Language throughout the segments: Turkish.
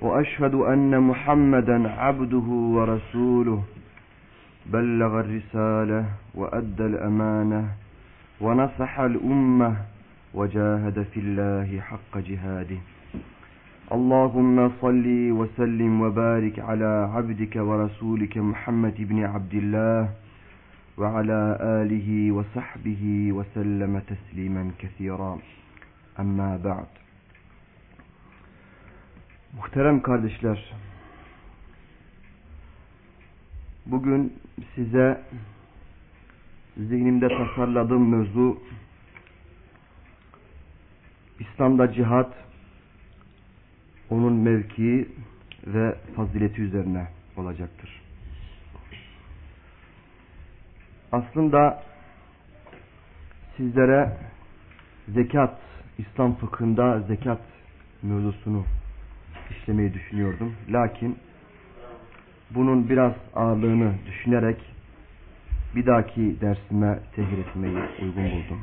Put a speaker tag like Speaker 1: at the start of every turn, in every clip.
Speaker 1: وأشهد أن محمدا عبده ورسوله. بلغ الرسالة وأدى الأمانة ونصح الأمة وجاهد في الله حق جهاده. اللهم صل وسلم وبارك على عبدك ورسولك محمد بن عبد الله وعلى آله وصحبه وسلم تسليما كثيرا. أما بعد. Muhterem kardeşler, bugün size zihnimde tasarladığım mevzu İslam'da cihat, onun mevkii ve fazileti üzerine olacaktır. Aslında sizlere zekat, İslam fıkhında zekat mevzusunu işlemeyi düşünüyordum. Lakin bunun biraz ağırlığını düşünerek bir dahaki dersime tehir etmeyi uygun buldum.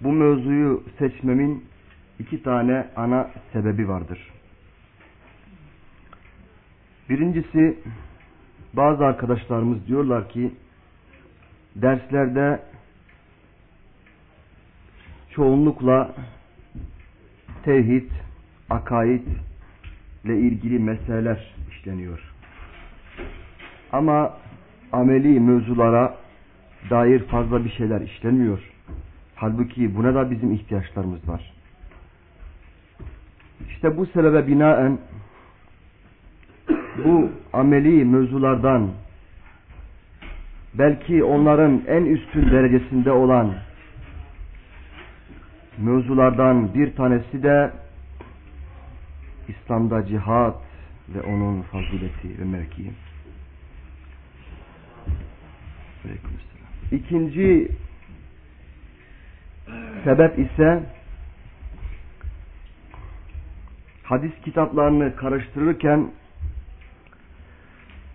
Speaker 1: Bu mevzuyu seçmemin iki tane ana sebebi vardır. Birincisi bazı arkadaşlarımız diyorlar ki derslerde çoğunlukla tevhid, akaid ile ilgili meseleler işleniyor. Ama ameli mevzulara dair fazla bir şeyler işlenmiyor. Halbuki buna da bizim ihtiyaçlarımız var. İşte bu sebebe binaen bu ameli mevzulardan belki onların en üstün derecesinde olan mevzulardan bir tanesi de İslam'da cihat ve onun fazileti ve mevkii. İkinci sebep ise hadis kitaplarını karıştırırken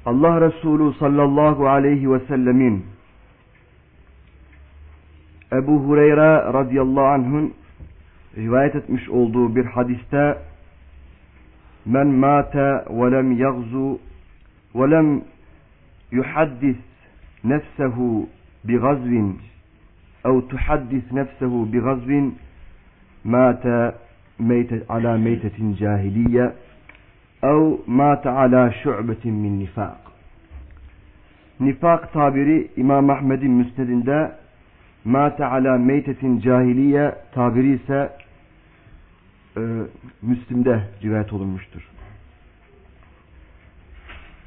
Speaker 1: Allah Resulü sallallahu aleyhi ve sellemin Ebu Hureyre radıyallahu anh'ın rivayet etmiş olduğu bir hadiste men mate ve lem yagzu ve lem yuhaddis nefsehu bi gazvin ev tuhaddis nefsehu bi gazvin mate meyte ala meytetin cahiliye ev mate ala şu'betin min nifak nifak tabiri İmam Ahmed'in müsnedinde mate ala meytetin cahiliye tabiri ise e, Müslim'de rivayet olunmuştur.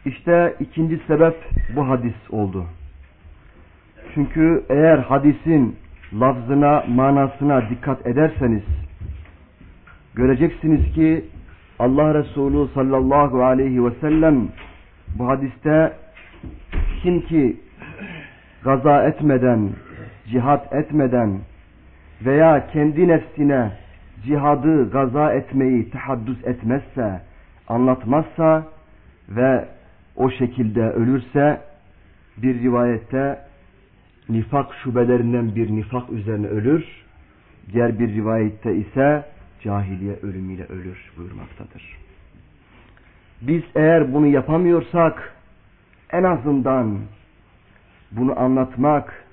Speaker 1: İşte ikinci sebep bu hadis oldu. Çünkü eğer hadisin lafzına, manasına dikkat ederseniz göreceksiniz ki Allah Resulü sallallahu aleyhi ve sellem bu hadiste kim ki gaza etmeden, cihat etmeden veya kendi nefsine cihadı gaza etmeyi tahaddüs etmezse, anlatmazsa ve o şekilde ölürse bir rivayette nifak şubelerinden bir nifak üzerine ölür. Diğer bir rivayette ise cahiliye ölümüyle ölür buyurmaktadır. Biz eğer bunu yapamıyorsak en azından bunu anlatmak,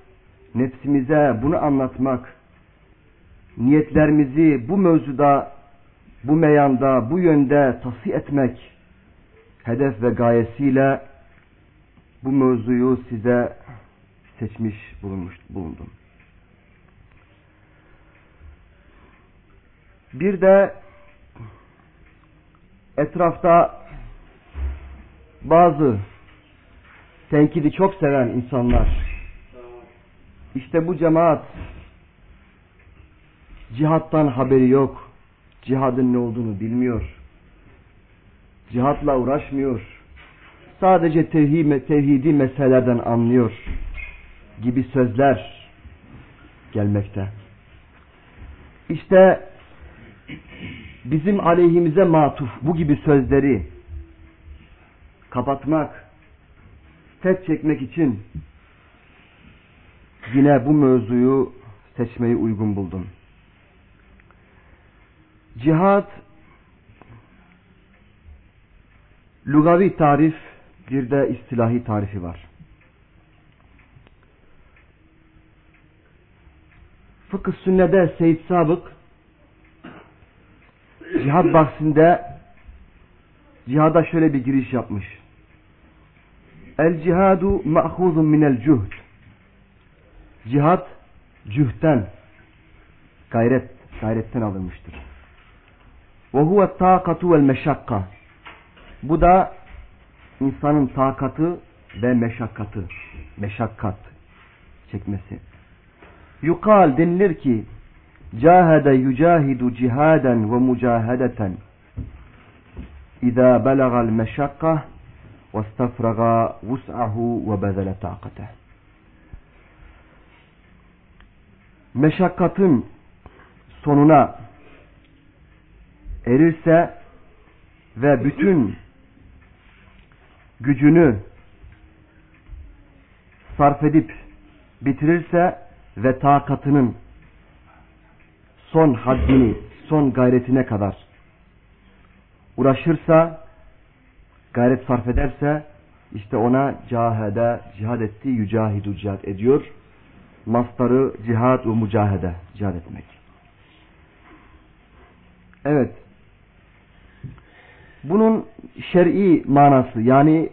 Speaker 1: nefsimize bunu anlatmak, niyetlerimizi bu mevzuda, bu meyanda, bu yönde tasih etmek hedef ve gayesiyle bu mevzuyu size seçmiş bulunmuş, bulundum. Bir de etrafta bazı tenkidi çok seven insanlar işte bu cemaat cihattan haberi yok. Cihadın ne olduğunu bilmiyor. Cihatla uğraşmıyor. sadece tevhid, tevhidi meselelerden anlıyor gibi sözler gelmekte. İşte bizim aleyhimize matuf bu gibi sözleri kapatmak, set çekmek için yine bu mevzuyu seçmeyi uygun buldum. Cihad lugavi tarif bir de istilahi tarifi var. Fıkıh sünnede Seyyid Sabık cihad bahsinde cihada şöyle bir giriş yapmış. El cihadu ma'huzun minel cuhd. Cihad cühten gayret gayretten alınmıştır. Ve huve takatu vel meşakka. Bu da insanın takatı ve meşakkatı. Meşakkat çekmesi. Yukal denilir ki cahede yucahidu cihaden ve mucahedeten meşakka ve stafraga vus'ahu ve bezele takate. Meşakkatın sonuna erirse ve bütün gücünü sarf edip bitirirse ve takatının son haddini, son gayretine kadar uğraşırsa, gayret sarf ederse işte ona cahede, cihad etti, yücahidu cihad ediyor. Mastarı cihad ve mücahede, cihad etmek. Evet. Bunun şer'i manası yani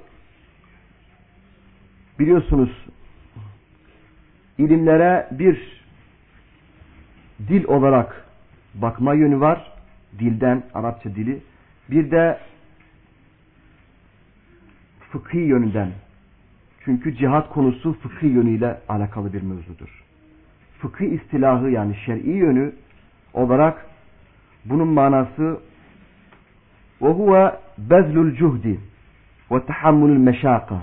Speaker 1: biliyorsunuz ilimlere bir dil olarak bakma yönü var. Dilden, Arapça dili. Bir de fıkhi yönünden. Çünkü cihat konusu fıkhi yönüyle alakalı bir mevzudur. Fıkhi istilahı yani şer'i yönü olarak bunun manası وهو بذل الجهد وتحمل المشاقة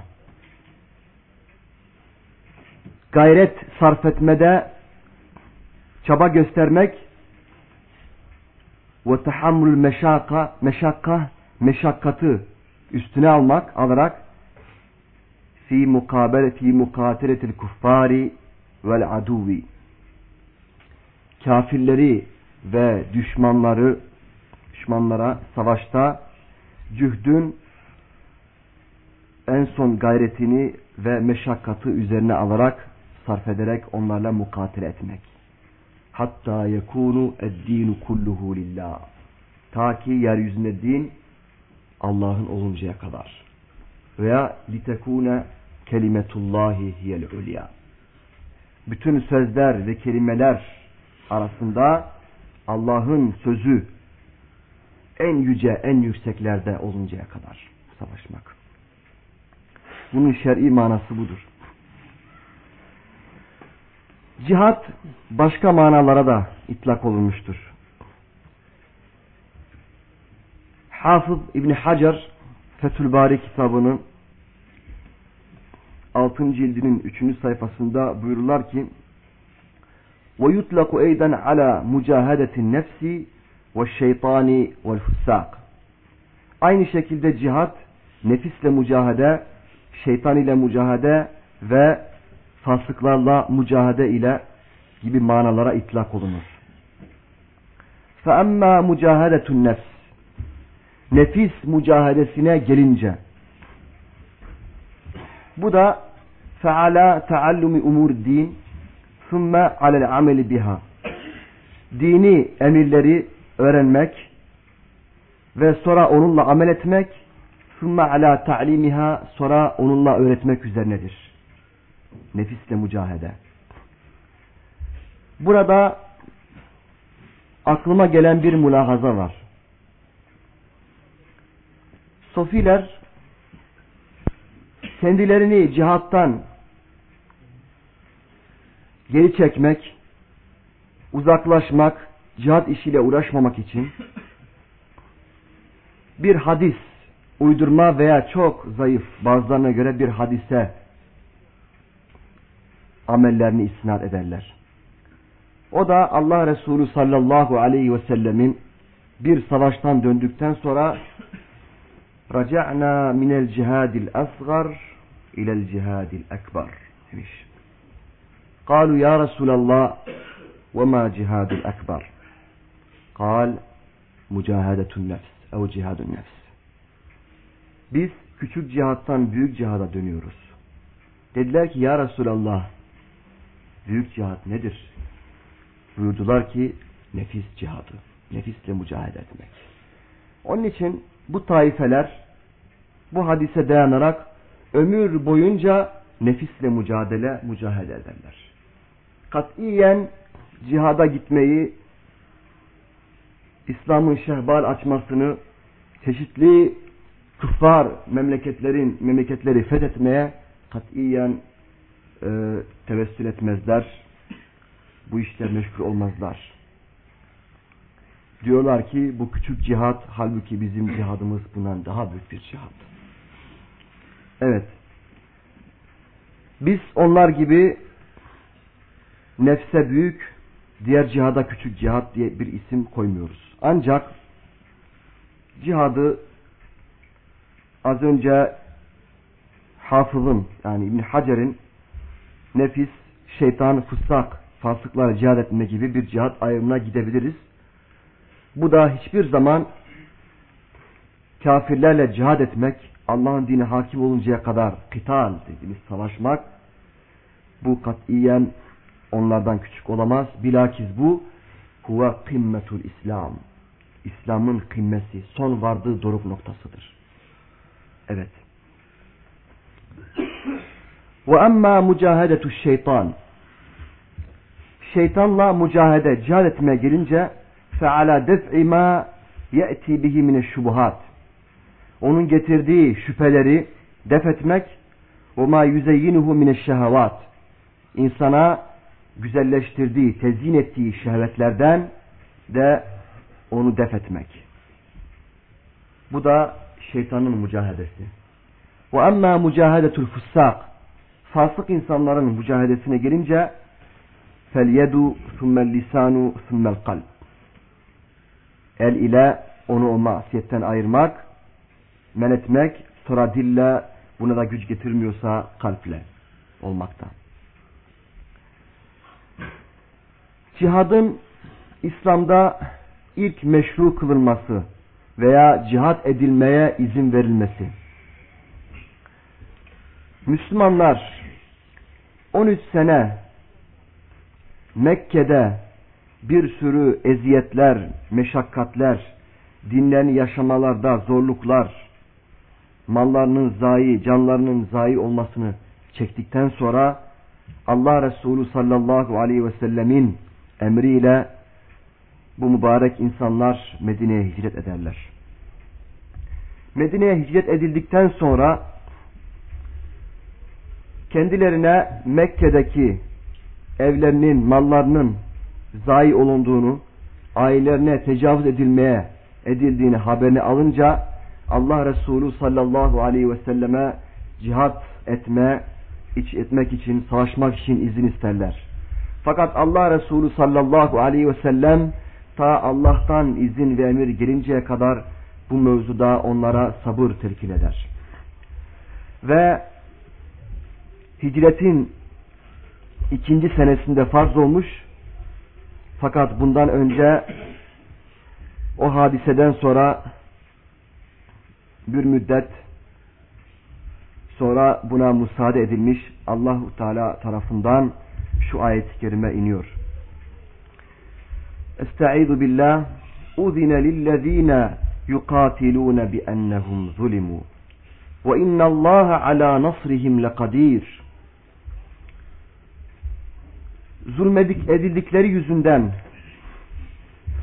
Speaker 1: gayret sarf etmede çaba göstermek ve tahammül meşaka meşakka meşakkatı üstüne almak alarak fi mukabele fi mukateletil kuffari vel aduvi kafirleri ve düşmanları düşmanlara savaşta cühdün en son gayretini ve meşakkatı üzerine alarak sarf ederek onlarla mukatele etmek. Hatta yekunu eddinu kulluhu lillah. Ta ki yeryüzünde din Allah'ın oluncaya kadar. Veya litekune kelimetullahi hiyel ulya. Bütün sözler ve kelimeler arasında Allah'ın sözü en yüce, en yükseklerde oluncaya kadar savaşmak. Bunun şer'i manası budur. Cihat başka manalara da itlak olunmuştur. Hafız İbni Hacer Fethül Bari kitabının 6. cildinin 3. sayfasında buyururlar ki وَيُطْلَقُ اَيْدًا عَلَى مُجَاهَدَةِ النَّفْسِ وَالشَّيْطَانِ وَالْفُسَّاقِ Aynı şekilde cihat, nefisle mücahede, şeytan ile mücahede ve fasıklarla mücahede ile gibi manalara itlak olunur. فَأَمَّا مُجَاهَدَةُ النَّفْسِ Nefis mücahedesine gelince bu da feala taallumi umur din ثُمَّ عَلَى الْعَمَلِ biha dini emirleri öğrenmek ve sonra onunla amel etmek sümme ala ta'limiha sonra onunla öğretmek üzerinedir. Nefisle mücahede. Burada aklıma gelen bir mülahaza var. Sofiler kendilerini cihattan geri çekmek, uzaklaşmak, cihat işiyle uğraşmamak için bir hadis uydurma veya çok zayıf bazılarına göre bir hadise amellerini istinad ederler. O da Allah Resulü sallallahu aleyhi ve sellemin bir savaştan döndükten sonra Raca'na minel cihadil asgar ilel cihadil ekber demiş. Kalu ya Resulallah ve ma cihadil ekber. Kal mucahedetun nefs ev cihadun nefs. Biz küçük cihattan büyük cihada dönüyoruz. Dediler ki ya Resulallah büyük cihat nedir? Buyurdular ki nefis cihadı. Nefisle mücadele etmek. Onun için bu taifeler bu hadise dayanarak ömür boyunca nefisle mücadele, mücadele ederler. Katiyen cihada gitmeyi İslam'ın şehbal açmasını, çeşitli küffar memleketlerin memleketleri fethetmeye katiyen e, tevessül etmezler. Bu işler meşgul olmazlar. Diyorlar ki bu küçük cihat halbuki bizim cihadımız bundan daha büyük bir cihat. Evet. Biz onlar gibi nefse büyük, diğer cihada küçük cihat diye bir isim koymuyoruz. Ancak cihadı az önce hafızın yani İbn Hacer'in nefis, şeytan, fıssak, fasıklara cihad etme gibi bir cihat ayrımına gidebiliriz. Bu da hiçbir zaman kafirlerle cihad etmek, Allah'ın dini hakim oluncaya kadar kıtal dediğimiz savaşmak, bu katiyen onlardan küçük olamaz. Bilakis bu huve kımmetul İslam. İslam'ın kımmesi, son vardığı doruk noktasıdır. Evet. Ve emma mücahedetu şeytan. Şeytanla mücahede, cihad etmeye gelince feala def'i ma ye'ti bihi mineşşubuhat. Onun getirdiği şüpheleri def etmek ve ma yüzeyyinuhu mineşşehavat. İnsana güzelleştirdiği, tezyin ettiği şehvetlerden de onu def etmek. Bu da şeytanın mücahedesi. Emma mücahedetul fussak. Fasık insanların mücahedesine gelince yedu thummel lisanu thummel kalb. El ile onu o masiyetten ayırmak, men etmek, sonra dille buna da güç getirmiyorsa kalple olmaktan. Cihadın İslam'da ilk meşru kılınması veya cihat edilmeye izin verilmesi. Müslümanlar 13 sene Mekke'de bir sürü eziyetler, meşakkatler, dinlerini yaşamalarda zorluklar, mallarının zayi, canlarının zayi olmasını çektikten sonra Allah Resulü sallallahu aleyhi ve sellemin emriyle bu mübarek insanlar Medine'ye hicret ederler. Medine'ye hicret edildikten sonra kendilerine Mekke'deki evlerinin, mallarının zayi olunduğunu, ailelerine tecavüz edilmeye edildiğini haberini alınca Allah Resulü sallallahu aleyhi ve selleme cihat etme, iç etmek için, savaşmak için izin isterler. Fakat Allah Resulü sallallahu aleyhi ve sellem ta Allah'tan izin ve emir gelinceye kadar bu mevzuda onlara sabır telkin eder. Ve hicretin ikinci senesinde farz olmuş fakat bundan önce o hadiseden sonra bir müddet sonra buna müsaade edilmiş Allahu Teala tarafından şu ayet-i kerime iniyor. Estaizu billah Uzine lillezine yukatilune bi ennehum zulimu ve innallaha ala nasrihim lekadir zulmedik edildikleri yüzünden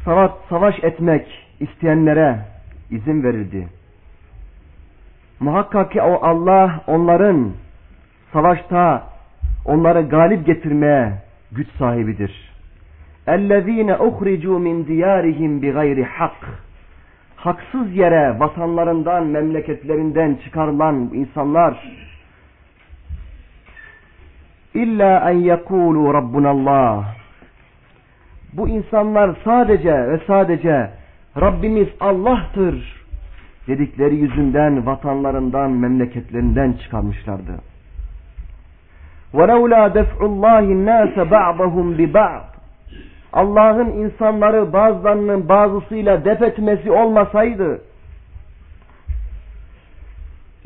Speaker 1: savaş, savaş etmek isteyenlere izin verildi. Muhakkak ki o Allah onların savaşta onları galip getirmeye güç sahibidir. اَلَّذ۪ينَ اُخْرِجُوا مِنْ دِيَارِهِمْ بِغَيْرِ hak. haksız yere vatanlarından, memleketlerinden çıkarılan insanlar illa en yekulu rabbunallah bu insanlar sadece ve sadece Rabbimiz Allah'tır dedikleri yüzünden vatanlarından, memleketlerinden çıkarmışlardı. وَلَوْلَا دَفْعُ اللّٰهِ النَّاسَ بَعْضَهُمْ بِبَعْضٍ Allah'ın insanları bazılarının bazısıyla def etmesi olmasaydı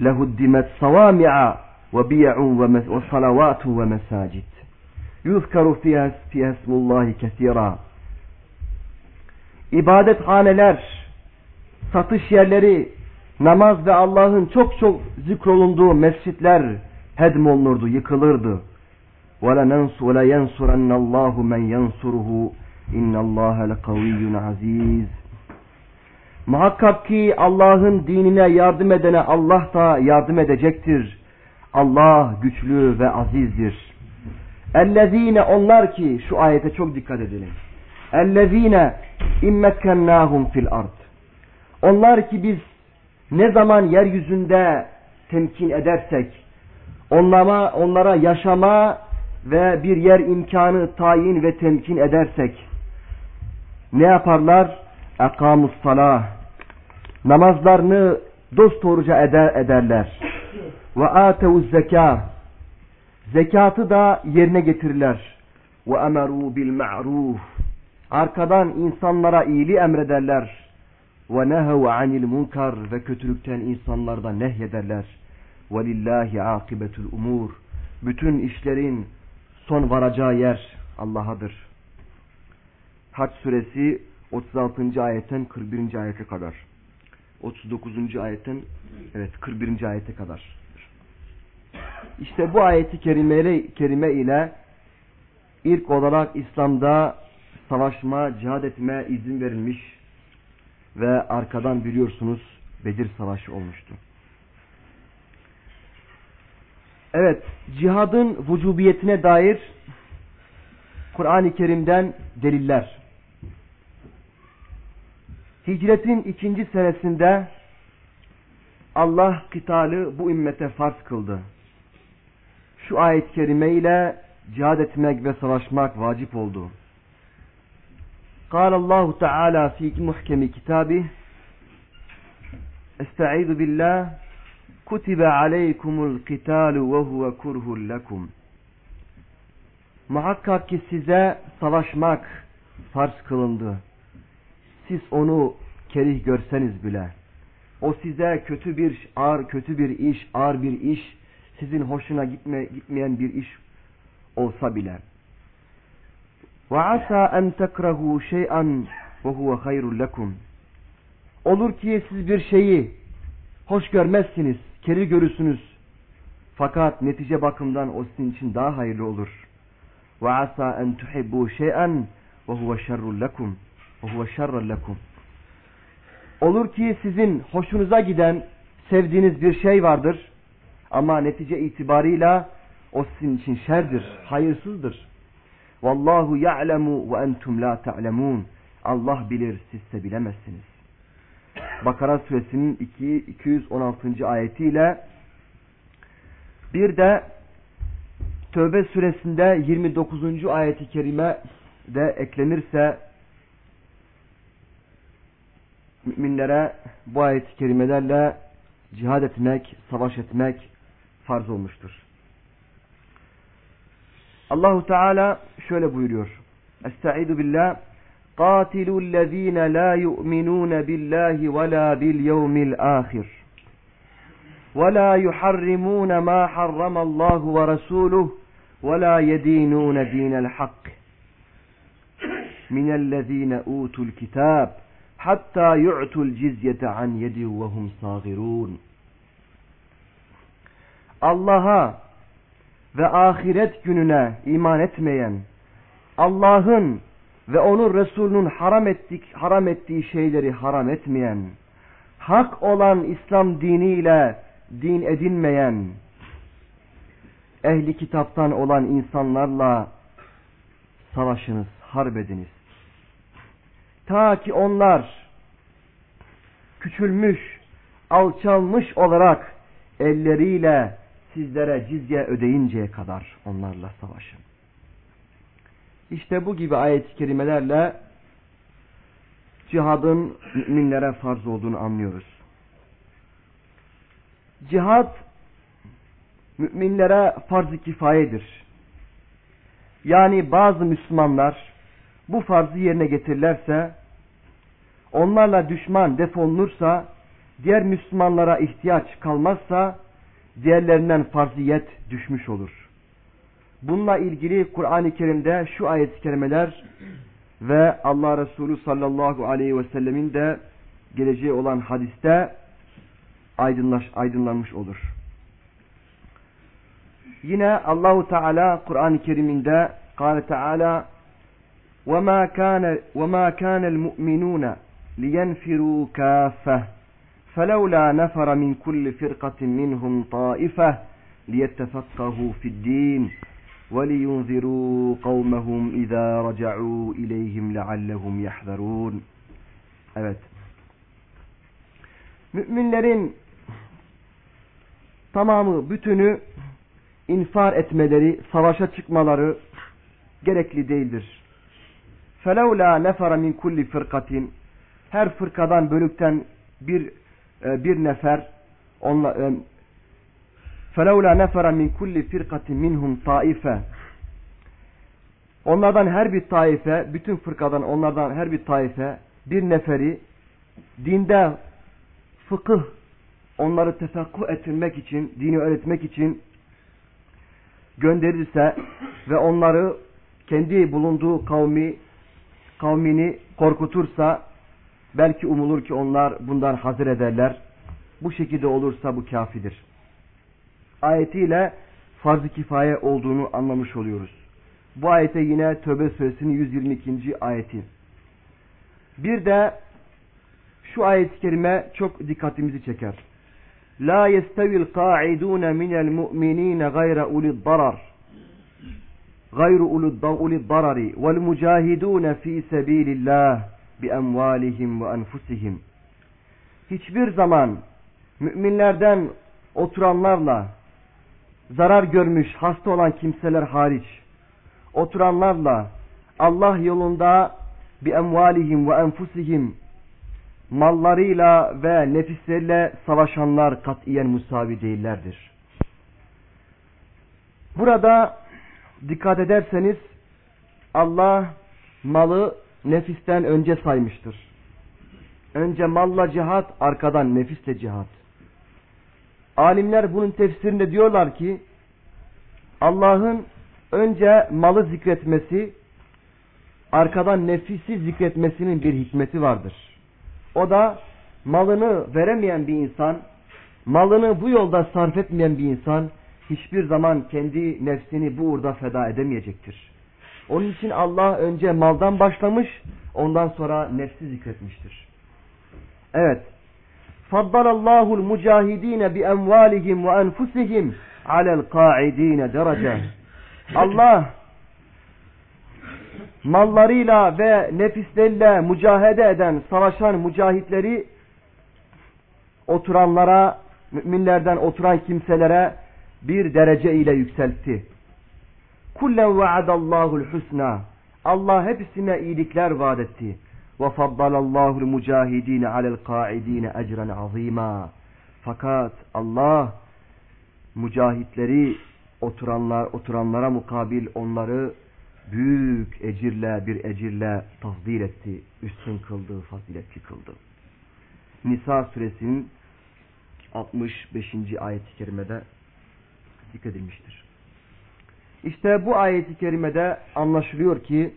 Speaker 1: لَهُدِّمَتْ صَوَامِعَ وَبِيَعٌ وَصَلَوَاتٌ وَمَسَاجِدٌ يُذْكَرُ فِيهَا اسْمُ اللّٰهِ كَثِيرًا İbadethaneler, satış yerleri, namaz ve Allah'ın çok çok zikrolunduğu mescitler hedmolunurdu, yıkılırdı. وَلَيَنْصُرَنَّ اللّٰهُ مَنْ يَنْصُرُهُ اِنَّ اللّٰهَ لَقَوِيٌّ aziz. Muhakkak ki Allah'ın dinine yardım edene Allah da yardım edecektir. Allah güçlü ve azizdir. Ellezine onlar ki şu ayete çok dikkat edelim. Ellezine immekkennahum fil ard. Onlar ki biz ne zaman yeryüzünde temkin edersek onlara, onlara yaşama ve bir yer imkanı tayin ve temkin edersek ne yaparlar? Ekamus salah namazlarını dosdoğruca eder, ederler. Ve atevuz zeka zekatı da yerine getirirler. Ve emeru bil ma'ruf arkadan insanlara iyiliği emrederler. Ve nehev anil munkar ve kötülükten insanlarda nehyederler. Lillahi akibetul umur. Bütün işlerin son varacağı yer Allah'adır. Haç suresi 36. ayetten 41. ayete kadar. 39. ayetten evet 41. ayete kadar. İşte bu ayeti kerime, kerime ile ilk olarak İslam'da savaşma, cihad etme izin verilmiş ve arkadan biliyorsunuz Bedir Savaşı olmuştu. Evet, cihadın vücubiyetine dair Kur'an-ı Kerim'den deliller. Hicretin ikinci senesinde Allah kitalı bu ümmete farz kıldı. Şu ayet-i kerime ile cihad etmek ve savaşmak vacip oldu. قال الله تعالى في محكم كتابه استعيذ بالله kutibe aleykumul kitalu ve huve kurhul lekum. Muhakkak ki size savaşmak farz kılındı. Siz onu kerih görseniz bile. O size kötü bir ağır kötü bir iş, ağır bir iş, sizin hoşuna gitme, gitmeyen bir iş olsa bile. Ve asa en tekrahu şey'an ve huve hayrul lekum. Olur ki siz bir şeyi hoş görmezsiniz keri görürsünüz. Fakat netice bakımdan o sizin için daha hayırlı olur. Ve asa en tuhibbu şey'en ve huve şerrul lekum. Ve huve şerrul lekum. Olur ki sizin hoşunuza giden, sevdiğiniz bir şey vardır. Ama netice itibarıyla o sizin için şerdir, hayırsızdır. Vallahu ya'lemu ve entum la ta'lemun. Allah bilir, sizse bilemezsiniz. Bakara suresinin 2, 216. ayetiyle bir de Tövbe suresinde 29. ayeti kerime de eklenirse müminlere bu ayet-i kerimelerle cihad etmek, savaş etmek farz olmuştur. Allahu Teala şöyle buyuruyor. Estaizu billah. قاتلوا الذين لا يؤمنون بالله ولا باليوم الآخر ولا يحرمون ما حرم الله ورسوله ولا يدينون دين الحق من الذين أوتوا الكتاب حتى يعطوا الجزية عن يد وهم صاغرون. Allah'a ve ahiret gününe iman etmeyen, Allah'ın ve onun Resulünün haram, ettik, haram ettiği şeyleri haram etmeyen, hak olan İslam diniyle din edinmeyen, ehli kitaptan olan insanlarla savaşınız, harp ediniz. Ta ki onlar küçülmüş, alçalmış olarak elleriyle sizlere cizye ödeyinceye kadar onlarla savaşın. İşte bu gibi ayet-i kerimelerle cihadın müminlere farz olduğunu anlıyoruz. Cihad müminlere farz-ı kifayedir. Yani bazı Müslümanlar bu farzı yerine getirirlerse, onlarla düşman defolunursa, diğer Müslümanlara ihtiyaç kalmazsa, diğerlerinden farziyet düşmüş olur. Bununla ilgili Kur'an-ı Kerim'de şu ayet-i kerimeler ve Allah Resulü sallallahu aleyhi ve sellemin de geleceği olan hadiste aydınlaş, aydınlanmış olur. Yine Allahu Teala Kur'an-ı Kerim'inde قال Teala وما كان وما كان المؤمنون لينفروا كافة فلولا نفر من كل فرقة منهم طائفة ليتفقهوا في الدين ولينذروا قومهم إذا رجعوا إليهم لعلهم يحذرون Evet. Müminlerin tamamı, bütünü infar etmeleri, savaşa çıkmaları gerekli değildir. فَلَوْلَا نَفَرَ مِنْ كُلِّ فِرْقَةٍ Her fırkadan, bölükten bir e, bir nefer onla, e, فَلَوْلَا نَفَرَ مِنْ كُلِّ فِرْقَةٍ مِنْهُمْ طَائِفَةٍ Onlardan her bir taife, bütün fırkadan onlardan her bir taife, bir neferi dinde fıkıh onları tefakkuh ettirmek için, dini öğretmek için gönderirse ve onları kendi bulunduğu kavmi kavmini korkutursa belki umulur ki onlar bundan hazır ederler. Bu şekilde olursa bu kafidir. Ayetiyle farz-ı kifaye olduğunu anlamış oluyoruz. Bu ayete yine Tövbe Suresinin 122. ayeti. Bir de şu ayet-i kerime çok dikkatimizi çeker. La yestevil qa'idun minel mu'minin gayra ulid darar. Darari vel mucahidun fi sabilillah bi emvalihim ve enfusihim. Hiçbir zaman müminlerden oturanlarla zarar görmüş hasta olan kimseler hariç oturanlarla Allah yolunda bi emvalihim ve enfusihim mallarıyla ve nefisleriyle savaşanlar katiyen musavi değillerdir. Burada dikkat ederseniz Allah malı nefisten önce saymıştır. Önce malla cihat, arkadan nefisle cihat. Alimler bunun tefsirinde diyorlar ki Allah'ın önce malı zikretmesi, arkadan nefisi zikretmesinin bir hikmeti vardır. O da malını veremeyen bir insan, malını bu yolda sarf etmeyen bir insan hiçbir zaman kendi nefsini bu uğurda feda edemeyecektir. Onun için Allah önce maldan başlamış, ondan sonra nefsi zikretmiştir. Evet. Faddalallahu mucahidine bi emvalihim ve enfusihim alel qa'idine derece. Allah mallarıyla ve nefisleriyle mücahede eden, savaşan mücahitleri oturanlara, müminlerden oturan kimselere bir derece ile yükseltti. Kullen vaadallahu'l husna. Allah hepsine iyilikler vaat etti. Ve faddalallahu mucahidine alel kaidine ecren azima. Fakat Allah mücahitleri oturanlar oturanlara mukabil onları büyük ecirle bir ecirle tafdil etti, üstün kıldı, faziletli kıldı. Nisa suresinin 65. ayet-i kerimede zikredilmiştir. İşte bu ayet-i kerimede anlaşılıyor ki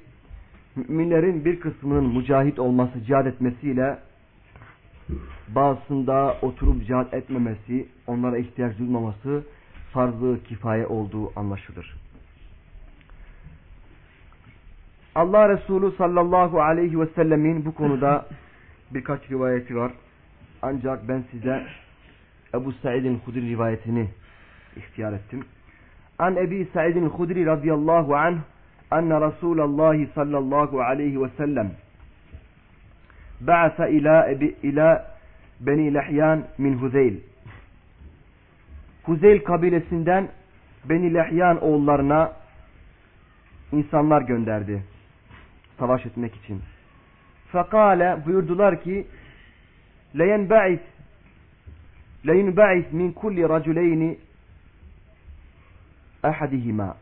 Speaker 1: müminlerin bir kısmının mücahit olması, cihad etmesiyle bazısında oturup cihad etmemesi, onlara ihtiyaç duymaması farz kifaye olduğu anlaşılır. Allah Resulü sallallahu aleyhi ve sellemin bu konuda birkaç rivayeti var. Ancak ben size Ebu Sa'id'in Hudri rivayetini ihtiyar ettim. An Ebi Sa'id'in Hudri radıyallahu anh enne Resulallah sallallahu aleyhi ve sellem ba'sa ila ila Beni Lehyan min Huzeyl. Huzeyl kabilesinden Beni Lehyan oğullarına insanlar gönderdi. Savaş etmek için. Fekale buyurdular ki leyenba'is leyenba'is min kulli raculeyni ahadihima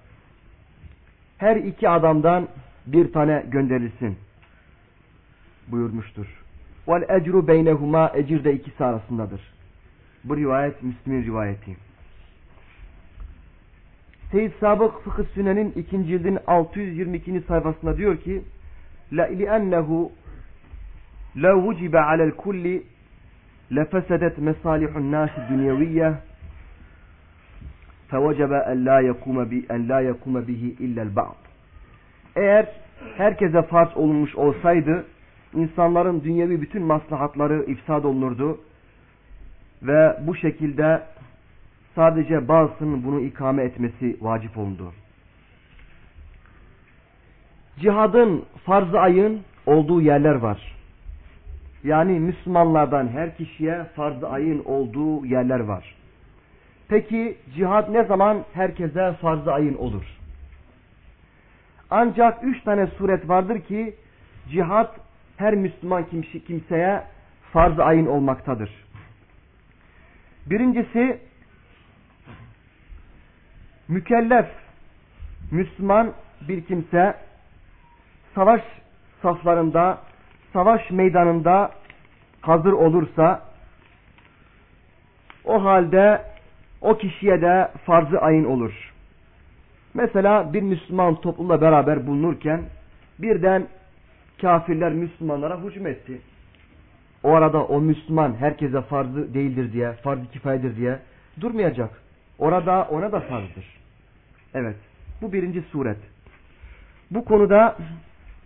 Speaker 1: her iki adamdan bir tane gönderilsin buyurmuştur. Vel ecru beynehuma ecir de ikisi arasındadır. Bu rivayet Müslim'in rivayeti. Seyyid Sabık Fıkıh Sünen'in ikinci cildin 622. sayfasında diyor ki لِأَنَّهُ لَوْ وُجِبَ عَلَى الْكُلِّ لَفَسَدَتْ مَصَالِحُ النَّاسِ الدُّنْيَوِيَّةِ فَوَجَبَ أَنْ لَا يَقُومَ بِأَنْ لَا يَقُومَ بِهِ إِلَّا الْبَعْضِ Eğer herkese farz olmuş olsaydı insanların dünyevi bütün maslahatları ifsad olunurdu ve bu şekilde sadece bazısının bunu ikame etmesi vacip olundu. Cihadın farz ayın olduğu yerler var. Yani Müslümanlardan her kişiye farz ayın olduğu yerler var. Peki cihad ne zaman herkese farz ayın olur? Ancak üç tane suret vardır ki cihad her Müslüman kimseye farz ayın olmaktadır. Birincisi mükellef Müslüman bir kimse savaş saflarında, savaş meydanında hazır olursa o halde o kişiye de farzı ayın olur. Mesela bir Müslüman toplumla beraber bulunurken birden kafirler Müslümanlara hücum etti. O arada o Müslüman herkese farzı değildir diye, farz-ı kifayedir diye durmayacak. Orada ona da farzdır. Evet. Bu birinci suret. Bu konuda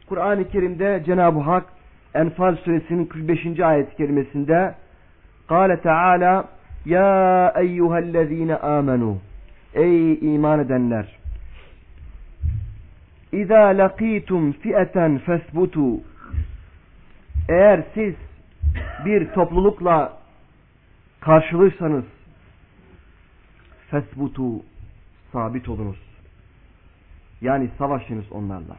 Speaker 1: Kur'an-ı Kerim'de Cenab-ı Hak Enfal suresinin 45. ayet-i kerimesinde Kale Teala Ya eyyühellezine amenu Ey iman edenler İza laqitum fi'eten fesbutu Eğer siz bir toplulukla karşılaşırsanız fesbutu sabit olunuz. Yani savaşınız onlarla.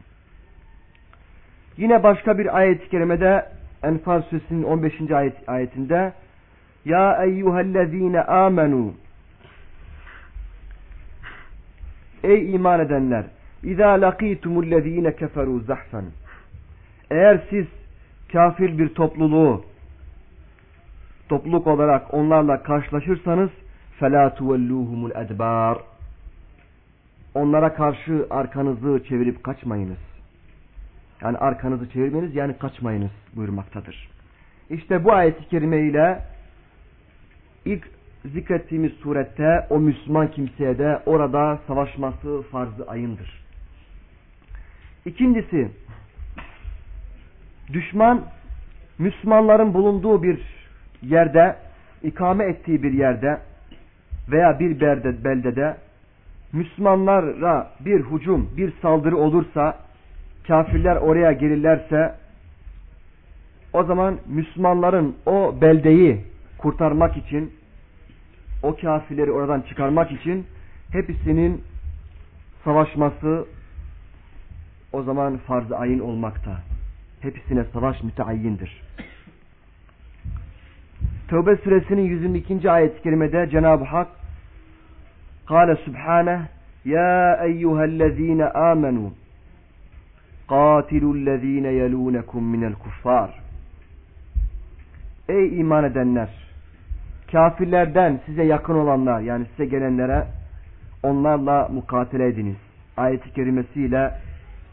Speaker 1: Yine başka bir ayet-i kerimede Enfal suresinin 15. Ayet, ayetinde Ya eyyühellezine amenu Ey iman edenler İzâ lakîtumullezîne keferû zahfen Eğer siz kafir bir topluluğu topluluk olarak onlarla karşılaşırsanız فَلَا تُوَلُّوهُمُ الْاَدْبَارِ Onlara karşı arkanızı çevirip kaçmayınız. Yani arkanızı çevirmeniz yani kaçmayınız buyurmaktadır. İşte bu ayet-i kerime ile ilk zikrettiğimiz surette o Müslüman kimseye de orada savaşması farz-ı ayındır. İkincisi, düşman Müslümanların bulunduğu bir yerde, ikame ettiği bir yerde veya bir belde, beldede Müslümanlara bir hücum, bir saldırı olursa, kafirler oraya gelirlerse, o zaman Müslümanların o beldeyi kurtarmak için, o kafirleri oradan çıkarmak için hepsinin savaşması o zaman farz-ı ayın olmakta. Hepsine savaş müteayyindir. Tevbe suresinin 122. ayet-i kerimede Cenab-ı Hak Kale Subhane Ya eyyühellezine amenu Katilullezine yelunekum minel kuffar Ey iman edenler! Kafirlerden size yakın olanlar yani size gelenlere onlarla mukatele ediniz. Ayet-i kerimesiyle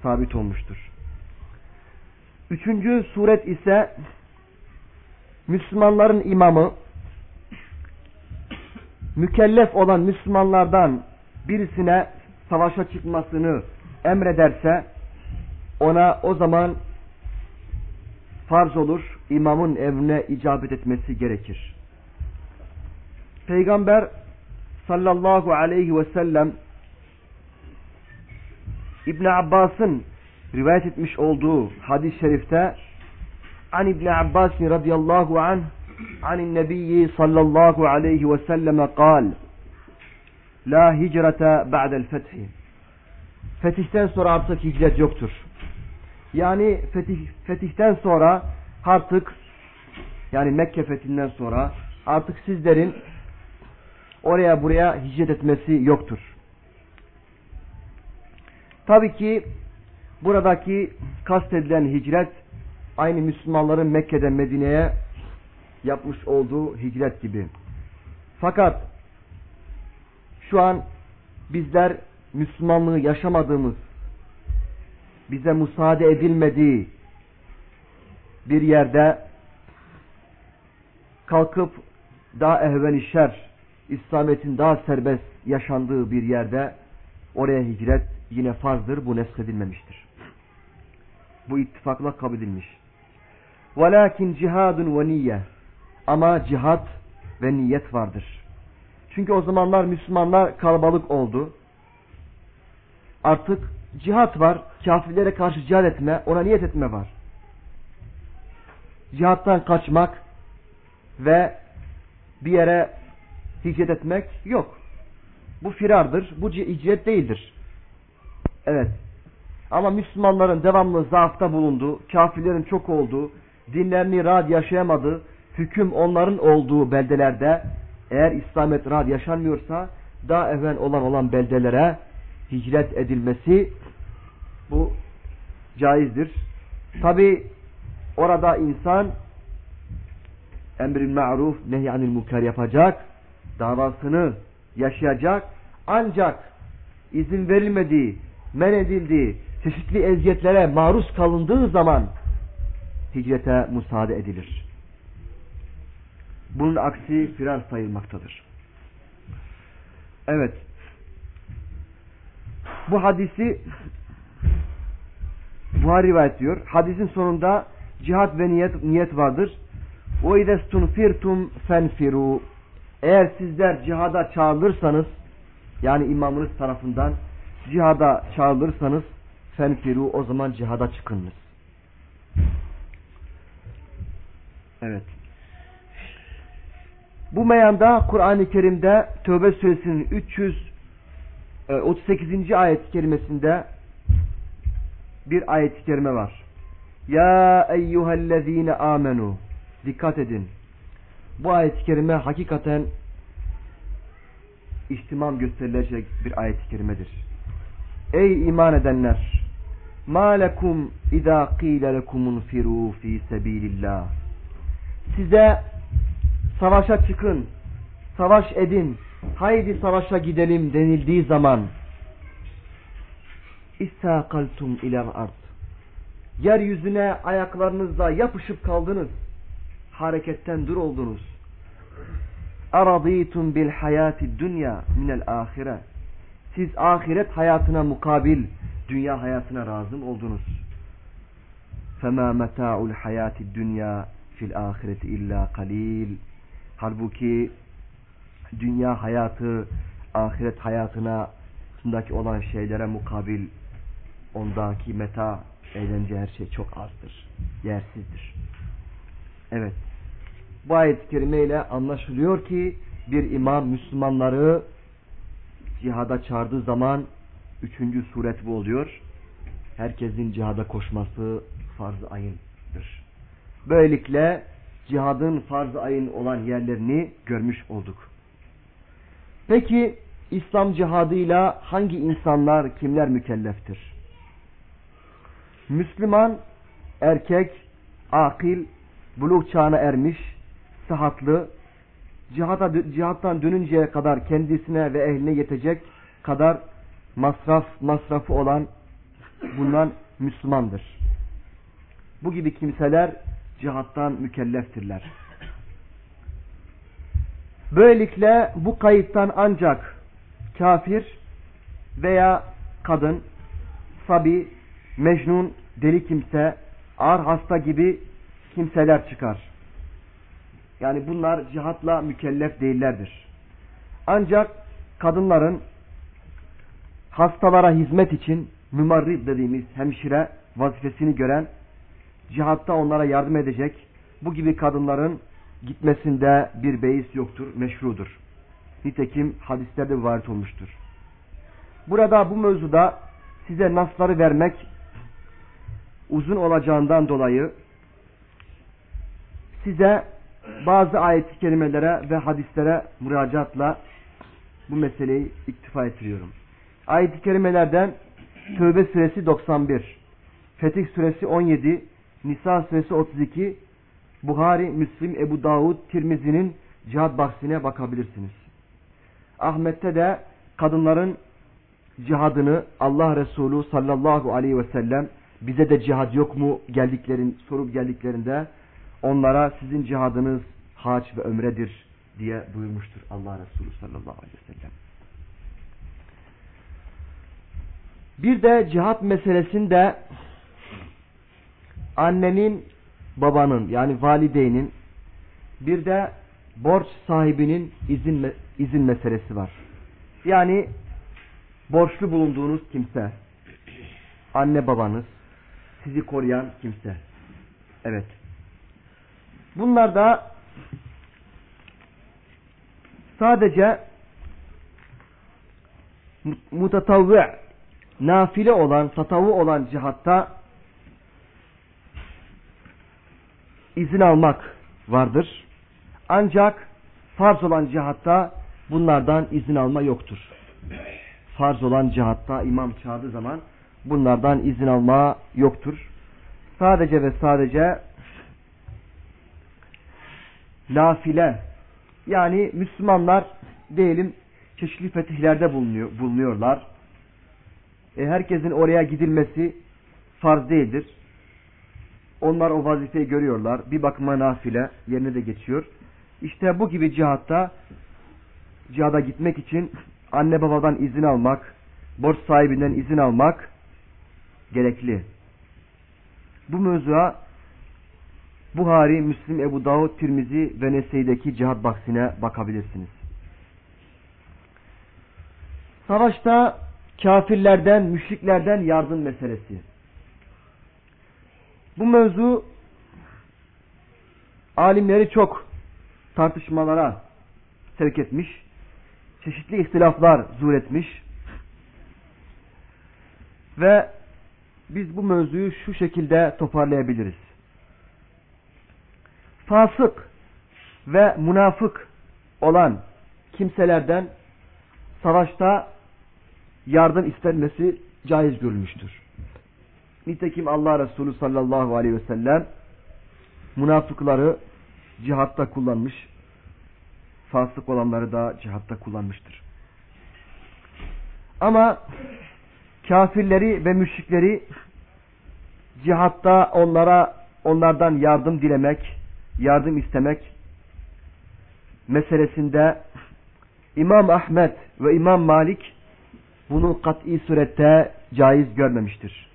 Speaker 1: sabit olmuştur. Üçüncü suret ise Müslümanların imamı mükellef olan Müslümanlardan birisine savaşa çıkmasını emrederse ona o zaman farz olur imamın evine icabet etmesi gerekir. Peygamber sallallahu aleyhi ve sellem İbn Abbas'ın rivayet etmiş olduğu hadis-i şerifte An İbn Abbas radıyallahu anh Anin Nebiyyi sallallahu aleyhi ve selleme kal La hicrete ba'del fethi Fetihten sonra artık hicret yoktur. Yani fetih, fetihten sonra artık yani Mekke fethinden sonra artık sizlerin oraya buraya hicret etmesi yoktur. Tabii ki buradaki kastedilen hicret aynı Müslümanların Mekke'den Medine'ye yapmış olduğu hicret gibi. Fakat şu an bizler Müslümanlığı yaşamadığımız, bize müsaade edilmediği bir yerde kalkıp daha ehven şer, İslamiyet'in daha serbest yaşandığı bir yerde oraya hicret yine farzdır. Bu nesledilmemiştir. Bu ittifakla kabul edilmiş. Velakin cihadun niyye. Ama cihat ve niyet vardır. Çünkü o zamanlar Müslümanlar kalabalık oldu. Artık cihat var. Kafirlere karşı cihad etme, ona niyet etme var. Cihattan kaçmak ve bir yere hicret etmek yok. Bu firardır. Bu hicret değildir. Evet. Ama Müslümanların devamlı zaafta bulunduğu, kafirlerin çok olduğu, dinlerini rahat yaşayamadığı, hüküm onların olduğu beldelerde eğer İslamiyet rahat yaşanmıyorsa daha evvel olan olan beldelere hicret edilmesi bu caizdir. Tabi orada insan emrin ma'ruf nehyanil münker yapacak, davasını yaşayacak ancak izin verilmediği, men edildiği, çeşitli eziyetlere maruz kalındığı zaman hicrete müsaade edilir. Bunun aksi firar sayılmaktadır. Evet. Bu hadisi Buhari rivayet diyor. Hadisin sonunda cihat ve niyet, niyet vardır. O idestunfirtum fenfiru. Eğer sizler cihada çağrılırsanız yani imamınız tarafından cihada çağrılırsanız fenfiru o zaman cihada çıkınız. Evet. Bu meyanda Kur'an-ı Kerim'de Tövbe Suresinin 338. E, ayet kelimesinde bir ayet-i kerime var. Ya eyyühellezine amenu. Dikkat edin. Bu ayet-i kerime hakikaten ihtimam gösterilecek bir ayet-i kerimedir. Ey iman edenler! Ma lekum idâ qîle lekumun firû fî sebîlillâh. Size savaşa çıkın, savaş edin, haydi savaşa gidelim denildiği zaman İstâkaltum ilel ard. Yeryüzüne ayaklarınızla yapışıp kaldınız. Hareketten dur oldunuz. Bil hayati dünya minel ahire. Siz ahiret hayatına mukabil dünya hayatına razım oldunuz. Fema meta'ul hayati dünya fil ahireti illa kalil. Halbuki dünya hayatı ahiret hayatına sondaki olan şeylere mukabil ondaki meta eğlence her şey çok azdır. Yersizdir. Evet. Bu ayet-i kerime ile anlaşılıyor ki bir imam Müslümanları cihada çağırdığı zaman üçüncü suret bu oluyor. Herkesin cihada koşması farz-ı ayındır. Böylelikle cihadın farz-ı ayın olan yerlerini görmüş olduk. Peki İslam cihadıyla hangi insanlar kimler mükelleftir? Müslüman erkek, akil, buluk çağına ermiş, sıhhatlı, cihata, cihattan dönünceye kadar kendisine ve ehline yetecek kadar masraf masrafı olan bundan Müslümandır. Bu gibi kimseler cihattan mükelleftirler. Böylelikle bu kayıttan ancak kafir veya kadın, sabi, mecnun, deli kimse, ağır hasta gibi kimseler çıkar. Yani bunlar cihatla mükellef değillerdir. Ancak kadınların hastalara hizmet için mümarrid dediğimiz hemşire vazifesini gören cihatta onlara yardım edecek bu gibi kadınların gitmesinde bir beis yoktur, meşrudur. Nitekim hadislerde varit olmuştur. Burada bu mevzuda size nasları vermek uzun olacağından dolayı size bazı ayet-i kerimelere ve hadislere müracaatla bu meseleyi iktifa ettiriyorum. Ayet-i kerimelerden Tövbe suresi 91, Fetih suresi 17, Nisa suresi 32, Buhari, Müslim, Ebu Davud, Tirmizi'nin cihad bahsine bakabilirsiniz. Ahmet'te de kadınların cihadını Allah Resulü sallallahu aleyhi ve sellem bize de cihad yok mu geldiklerin sorup geldiklerinde onlara sizin cihadınız haç ve ömredir diye buyurmuştur Allah Resulü sallallahu aleyhi ve sellem. Bir de cihat meselesinde annenin, babanın yani valideynin bir de borç sahibinin izin, izin meselesi var. Yani borçlu bulunduğunuz kimse, anne babanız, sizi koruyan kimse. Evet. Bunlar da sadece mutatavvi nafile olan, tatavu olan cihatta izin almak vardır. Ancak farz olan cihatta bunlardan izin alma yoktur. Farz olan cihatta imam çağırdığı zaman bunlardan izin alma yoktur. Sadece ve sadece nafile yani Müslümanlar diyelim çeşitli fetihlerde bulunuyor, bulunuyorlar. E, herkesin oraya gidilmesi farz değildir. Onlar o vazifeyi görüyorlar. Bir bakıma nafile yerine de geçiyor. İşte bu gibi cihatta cihada gitmek için anne babadan izin almak, borç sahibinden izin almak gerekli. Bu mevzuya Buhari, Müslim, Ebu Davud, Tirmizi ve Nese'deki cihat bahsine bakabilirsiniz. Savaşta kafirlerden, müşriklerden yardım meselesi. Bu mevzu alimleri çok tartışmalara sevk etmiş. Çeşitli ihtilaflar zuhur etmiş. Ve biz bu mevzuyu şu şekilde toparlayabiliriz. Fasık ve münafık olan kimselerden savaşta yardım istenmesi caiz görülmüştür. Nitekim Allah Resulü sallallahu aleyhi ve sellem münafıkları cihatta kullanmış, fasık olanları da cihatta kullanmıştır. Ama kafirleri ve müşrikleri cihatta onlara onlardan yardım dilemek, yardım istemek meselesinde İmam Ahmet ve İmam Malik bunu kat'i surette caiz görmemiştir.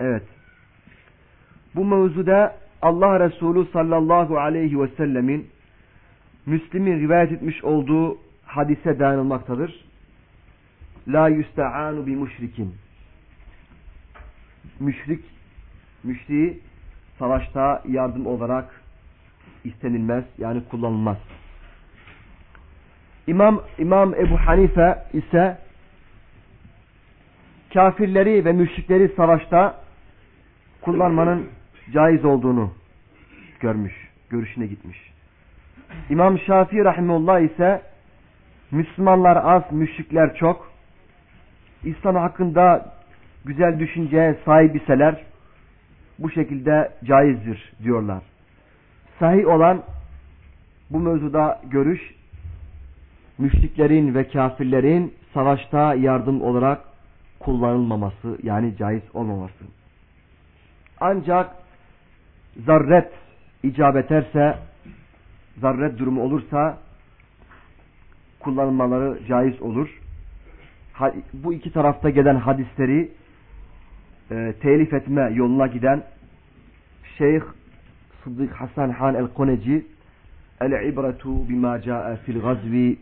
Speaker 1: Evet. Bu mevzuda Allah Resulü sallallahu aleyhi ve sellemin Müslim'in rivayet etmiş olduğu hadise dayanılmaktadır. La yüste'anu bi müşrikin. Müşrik, müşriği savaşta yardım olarak istenilmez yani kullanılmaz. İmam İmam Ebu Hanife ise kafirleri ve müşrikleri savaşta kullanmanın caiz olduğunu görmüş, görüşüne gitmiş. İmam Şafii rahimullah ise Müslümanlar az, müşrikler çok. İslam hakkında güzel düşünceye sahip iseler bu şekilde caizdir diyorlar. Sahih olan bu mevzuda görüş müşriklerin ve kafirlerin savaşta yardım olarak kullanılmaması yani caiz olmaması. Ancak zarret icap ederse zarret durumu olursa kullanılmaları caiz olur. Bu iki tarafta gelen hadisleri e, telif etme yoluna giden Şeyh Sıddık Hasan Han el-Koneci El-İbretu bima ca'e fil gazvi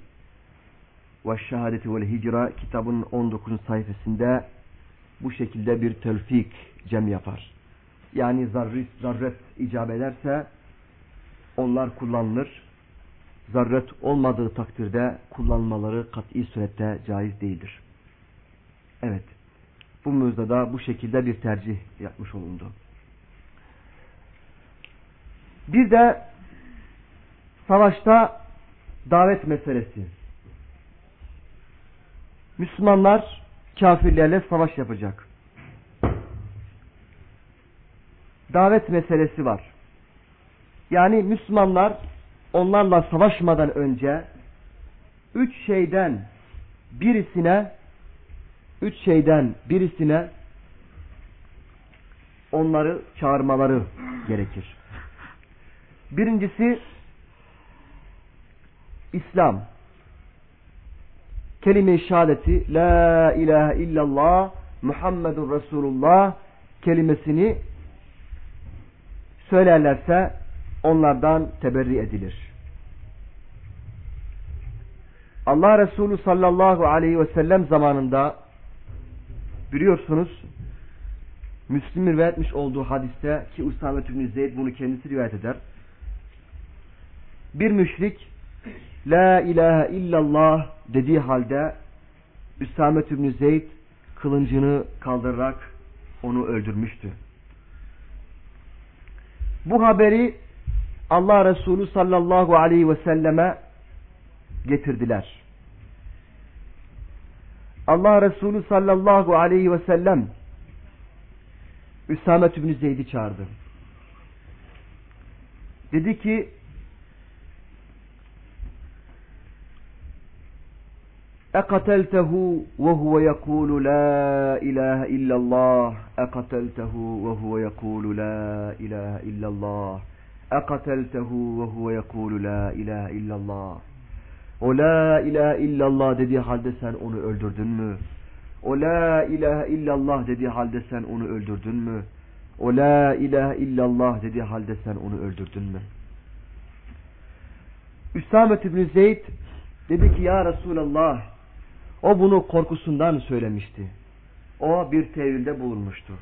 Speaker 1: ve şehadeti vel hicra kitabın 19. sayfasında bu şekilde bir telfik cem yapar. yani zarret, zarret icap ederse onlar kullanılır. Zarret olmadığı takdirde kullanmaları kat'i surette caiz değildir. Evet. Bu mevzuda da bu şekilde bir tercih yapmış olundu. Bir de savaşta davet meselesi. Müslümanlar kafirlerle savaş yapacak. Davet meselesi var. Yani Müslümanlar onlarla savaşmadan önce üç şeyden birisine üç şeyden birisine onları çağırmaları gerekir. Birincisi İslam. Kelime-i şehadeti La ilahe illallah Muhammedun Resulullah kelimesini söylerlerse onlardan teberri edilir. Allah Resulü sallallahu aleyhi ve sellem zamanında biliyorsunuz Müslim rivayet etmiş olduğu hadiste ki Usame bin Zeyd bunu kendisi rivayet eder. Bir müşrik La ilahe illallah dediği halde Üsame bin Zeyd kılıncını kaldırarak onu öldürmüştü. Bu haberi Allah Resulü sallallahu aleyhi ve selleme getirdiler. Allah Resulü sallallahu aleyhi ve sellem Üsame bin Zeyd'i çağırdı. Dedi ki أقتلته وهو يقول لا إله إلا الله أقتلته وهو يقول لا إله إلا الله أقتلته وهو يقول لا إله إلا الله o la ilahe illallah dediği halde sen onu öldürdün mü? O la ilahe illallah dediği halde sen onu öldürdün mü? O la ilahe illallah dediği halde sen onu öldürdün mü? Üsame ibn Zeyd dedi ki ya Resulallah o bunu korkusundan söylemişti. O bir tevilde bulunmuştu.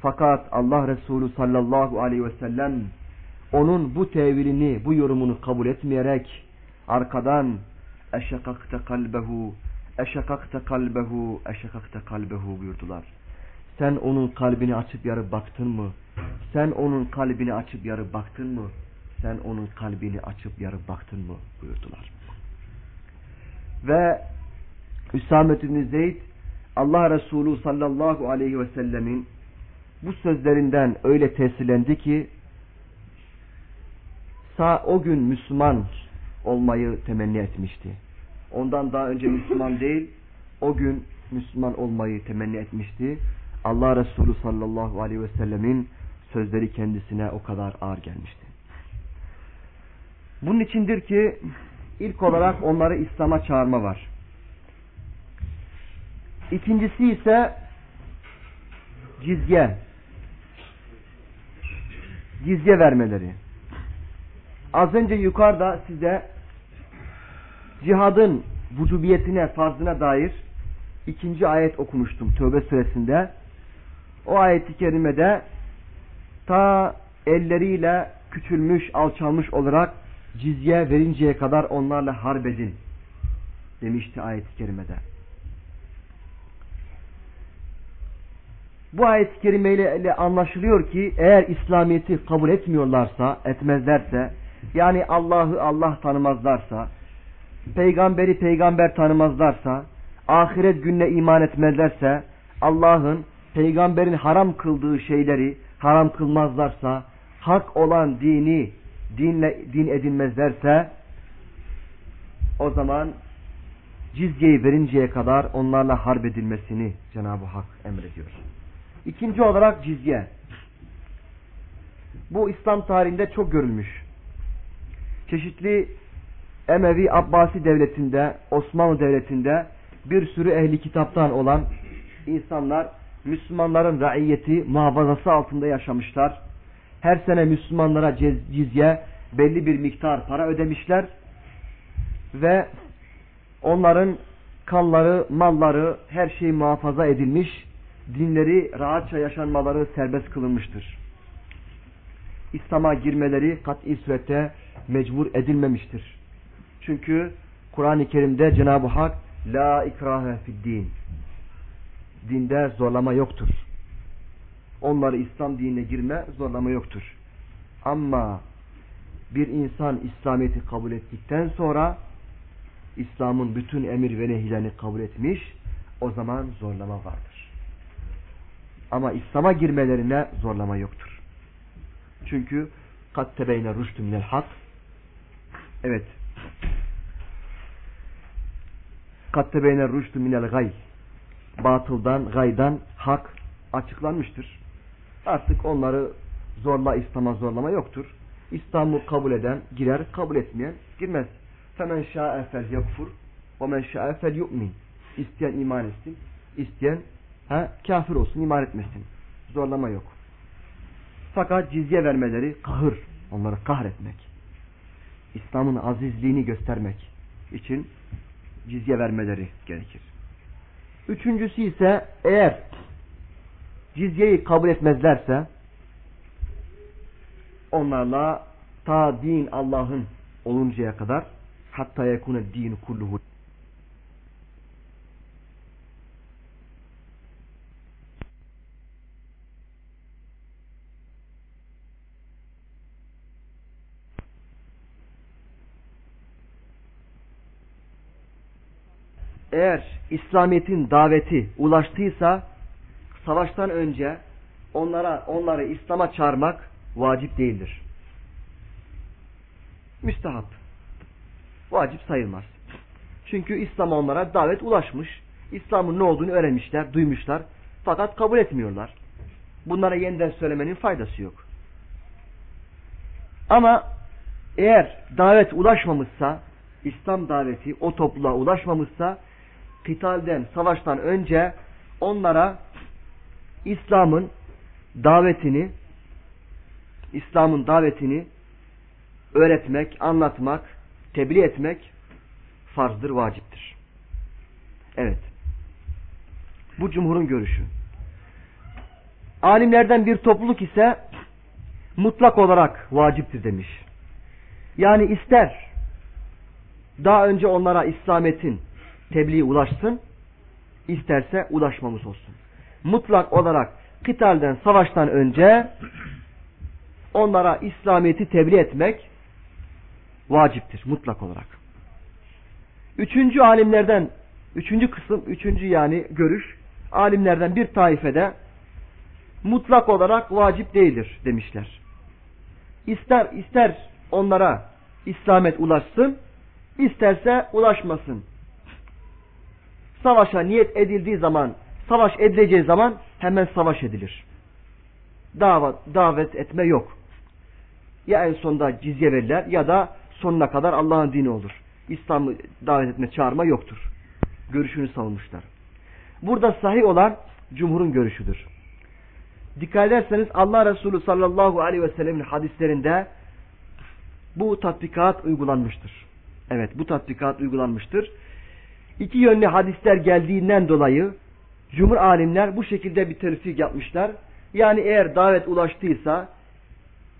Speaker 1: Fakat Allah Resulü sallallahu aleyhi ve sellem onun bu tevilini, bu yorumunu kabul etmeyerek arkadan eşekakte kalbehu, eşekakte kalbehu, eşekakte kalbehu buyurdular. Sen onun kalbini açıp yarı baktın mı? Sen onun kalbini açıp yarı baktın mı? Sen onun kalbini açıp yarı baktın mı? buyurdular. Ve Hüsamet bin Zeyd Allah Resulü sallallahu aleyhi ve sellemin bu sözlerinden öyle tesirlendi ki o gün Müslüman olmayı temenni etmişti. Ondan daha önce Müslüman değil, o gün Müslüman olmayı temenni etmişti. Allah Resulü sallallahu aleyhi ve sellemin sözleri kendisine o kadar ağır gelmişti. Bunun içindir ki ilk olarak onları İslam'a çağırma var. İkincisi ise cizye. Cizye vermeleri. Az önce yukarıda size cihadın vücubiyetine, farzına dair ikinci ayet okumuştum Tövbe suresinde. O ayeti kerimede ta elleriyle küçülmüş, alçalmış olarak cizye verinceye kadar onlarla harbedin demişti ayet-i kerimede. Bu ayet-i kerimeyle anlaşılıyor ki eğer İslamiyet'i kabul etmiyorlarsa, etmezlerse, yani Allah'ı Allah tanımazlarsa, peygamberi peygamber tanımazlarsa, ahiret gününe iman etmezlerse, Allah'ın peygamberin haram kıldığı şeyleri haram kılmazlarsa, hak olan dini dinle, din edinmezlerse, o zaman cizyeyi verinceye kadar onlarla harp edilmesini Cenab-ı Hak emrediyor. İkinci olarak cizye. Bu İslam tarihinde çok görülmüş. Çeşitli Emevi Abbasi devletinde, Osmanlı devletinde bir sürü ehli kitaptan olan insanlar Müslümanların raiyeti muhafazası altında yaşamışlar. Her sene Müslümanlara cizye belli bir miktar para ödemişler ve onların kanları, malları, her şey muhafaza edilmiş dinleri rahatça yaşanmaları serbest kılınmıştır. İslam'a girmeleri kat'i surette mecbur edilmemiştir. Çünkü Kur'an-ı Kerim'de Cenab-ı Hak La ikrahe fid din. Dinde zorlama yoktur. Onları İslam dinine girme zorlama yoktur. Ama bir insan İslamiyet'i kabul ettikten sonra İslam'ın bütün emir ve nehilerini kabul etmiş o zaman zorlama vardır. Ama İslam'a girmelerine zorlama yoktur. Çünkü kat tebeyne rüştü minel hak evet kat tebeyne rüştü minel gay batıldan gaydan hak açıklanmıştır. Artık onları zorla İslam'a zorlama yoktur. İslam'ı kabul eden girer, kabul etmeyen girmez. Femen şa'e fel yekfur ve men şa'e fel yu'min. İsteyen iman etsin, isteyen ha, kafir olsun, iman etmesin. Zorlama yok. Fakat cizye vermeleri kahır, onları kahretmek. İslam'ın azizliğini göstermek için cizye vermeleri gerekir. Üçüncüsü ise eğer cizyeyi kabul etmezlerse onlarla ta din Allah'ın oluncaya kadar hatta yekune din kulluhu eğer İslamiyet'in daveti ulaştıysa savaştan önce onlara onları İslam'a çağırmak vacip değildir. Müstehap. Vacip sayılmaz. Çünkü İslam onlara davet ulaşmış. İslam'ın ne olduğunu öğrenmişler, duymuşlar. Fakat kabul etmiyorlar. Bunlara yeniden söylemenin faydası yok. Ama eğer davet ulaşmamışsa, İslam daveti o topluluğa ulaşmamışsa, kitalden, savaştan önce onlara İslam'ın davetini İslam'ın davetini öğretmek, anlatmak, tebliğ etmek farzdır, vaciptir. Evet. Bu cumhurun görüşü. Alimlerden bir topluluk ise mutlak olarak vaciptir demiş. Yani ister daha önce onlara İslamiyet'in tebliği ulaşsın, isterse ulaşmamız olsun. Mutlak olarak kıtalden, savaştan önce onlara İslamiyet'i tebliğ etmek vaciptir mutlak olarak. Üçüncü alimlerden, üçüncü kısım, üçüncü yani görüş, alimlerden bir taifede mutlak olarak vacip değildir demişler. İster, ister onlara İslamet ulaşsın, isterse ulaşmasın. Savaşa niyet edildiği zaman, savaş edileceği zaman hemen savaş edilir. Davet, davet etme yok. Ya en sonunda cizye verirler ya da sonuna kadar Allah'ın dini olur. İslam'ı davet etme, çağırma yoktur. Görüşünü savunmuşlar. Burada sahih olan cumhurun görüşüdür. Dikkat ederseniz Allah Resulü sallallahu aleyhi ve sellemin hadislerinde bu tatbikat uygulanmıştır. Evet bu tatbikat uygulanmıştır. İki yönlü hadisler geldiğinden dolayı cumhur alimler bu şekilde bir terfik yapmışlar. Yani eğer davet ulaştıysa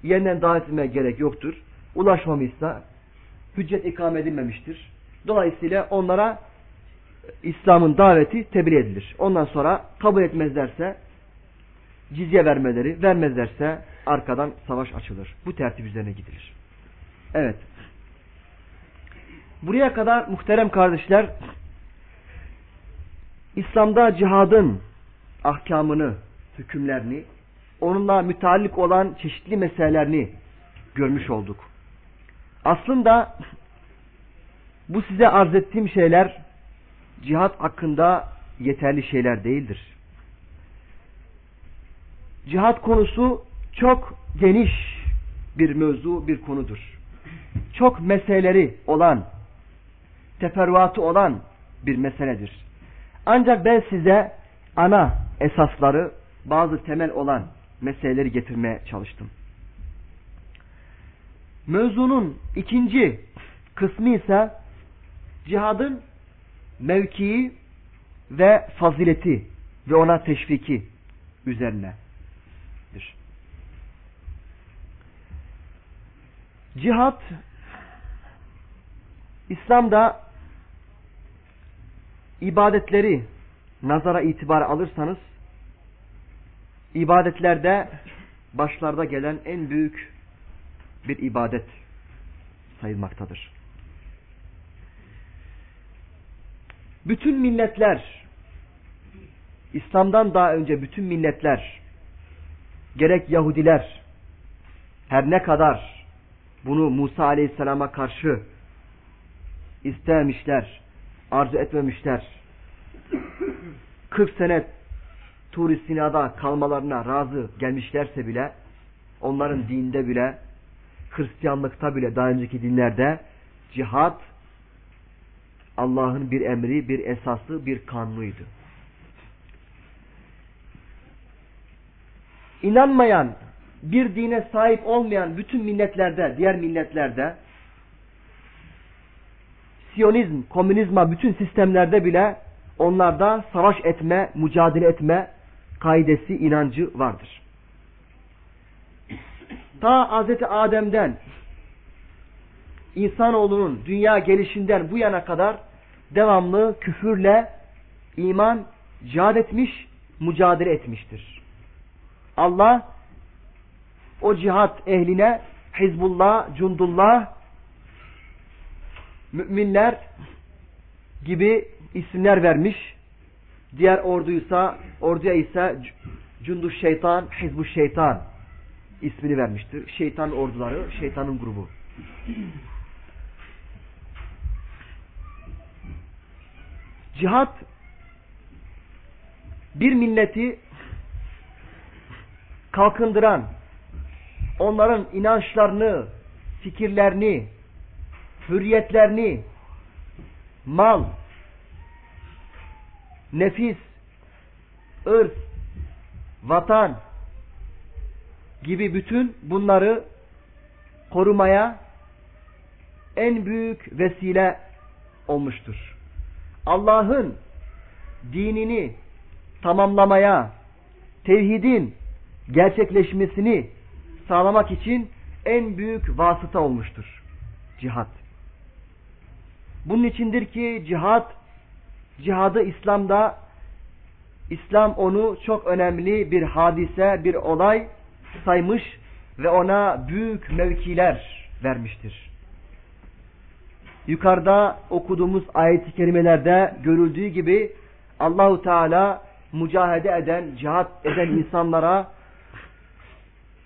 Speaker 1: yeniden davet etmeye gerek yoktur. Ulaşmamışsa hüccet ikame edilmemiştir. Dolayısıyla onlara İslam'ın daveti tebliğ edilir. Ondan sonra kabul etmezlerse cizye vermeleri, vermezlerse arkadan savaş açılır. Bu tertip üzerine gidilir. Evet. Buraya kadar muhterem kardeşler İslam'da cihadın ahkamını, hükümlerini, onunla müteallik olan çeşitli meselelerini görmüş olduk. Aslında bu size arz ettiğim şeyler cihat hakkında yeterli şeyler değildir. Cihat konusu çok geniş bir mevzu, bir konudur. Çok meseleleri olan, teferruatı olan bir meseledir. Ancak ben size ana esasları, bazı temel olan meseleleri getirmeye çalıştım. Mevzunun ikinci kısmı ise cihadın mevkii ve fazileti ve ona teşviki üzerinedir. Cihat İslam'da ibadetleri nazara itibar alırsanız ibadetlerde başlarda gelen en büyük bir ibadet sayılmaktadır. Bütün milletler İslam'dan daha önce bütün milletler gerek Yahudiler her ne kadar bunu Musa Aleyhisselam'a karşı istememişler, arzu etmemişler. 40 sene Tur-i Sina'da kalmalarına razı gelmişlerse bile onların dinde bile Hristiyanlıkta bile daha önceki dinlerde cihat Allah'ın bir emri, bir esası, bir kanunuydu. İnanmayan, bir dine sahip olmayan bütün milletlerde, diğer milletlerde Siyonizm, komünizma bütün sistemlerde bile onlarda savaş etme, mücadele etme kaidesi, inancı vardır. Ta Hz. Adem'den insanoğlunun dünya gelişinden bu yana kadar devamlı küfürle iman cihad etmiş, mücadele etmiştir. Allah o cihat ehline Hizbullah, Cundullah, müminler gibi isimler vermiş. Diğer orduysa, orduya ise Cundu Şeytan, Hizbu Şeytan ismini vermiştir. Şeytan orduları, şeytanın grubu. Cihat bir milleti kalkındıran, onların inançlarını, fikirlerini, hürriyetlerini, mal, nefis, ırz, vatan gibi bütün bunları korumaya en büyük vesile olmuştur. Allah'ın dinini tamamlamaya, tevhidin gerçekleşmesini sağlamak için en büyük vasıta olmuştur. Cihat. Bunun içindir ki cihat, cihadı İslam'da, İslam onu çok önemli bir hadise, bir olay saymış ve ona büyük mevkiler vermiştir. Yukarıda okuduğumuz ayet-i kerimelerde görüldüğü gibi Allahu Teala mücahede eden, cihat eden insanlara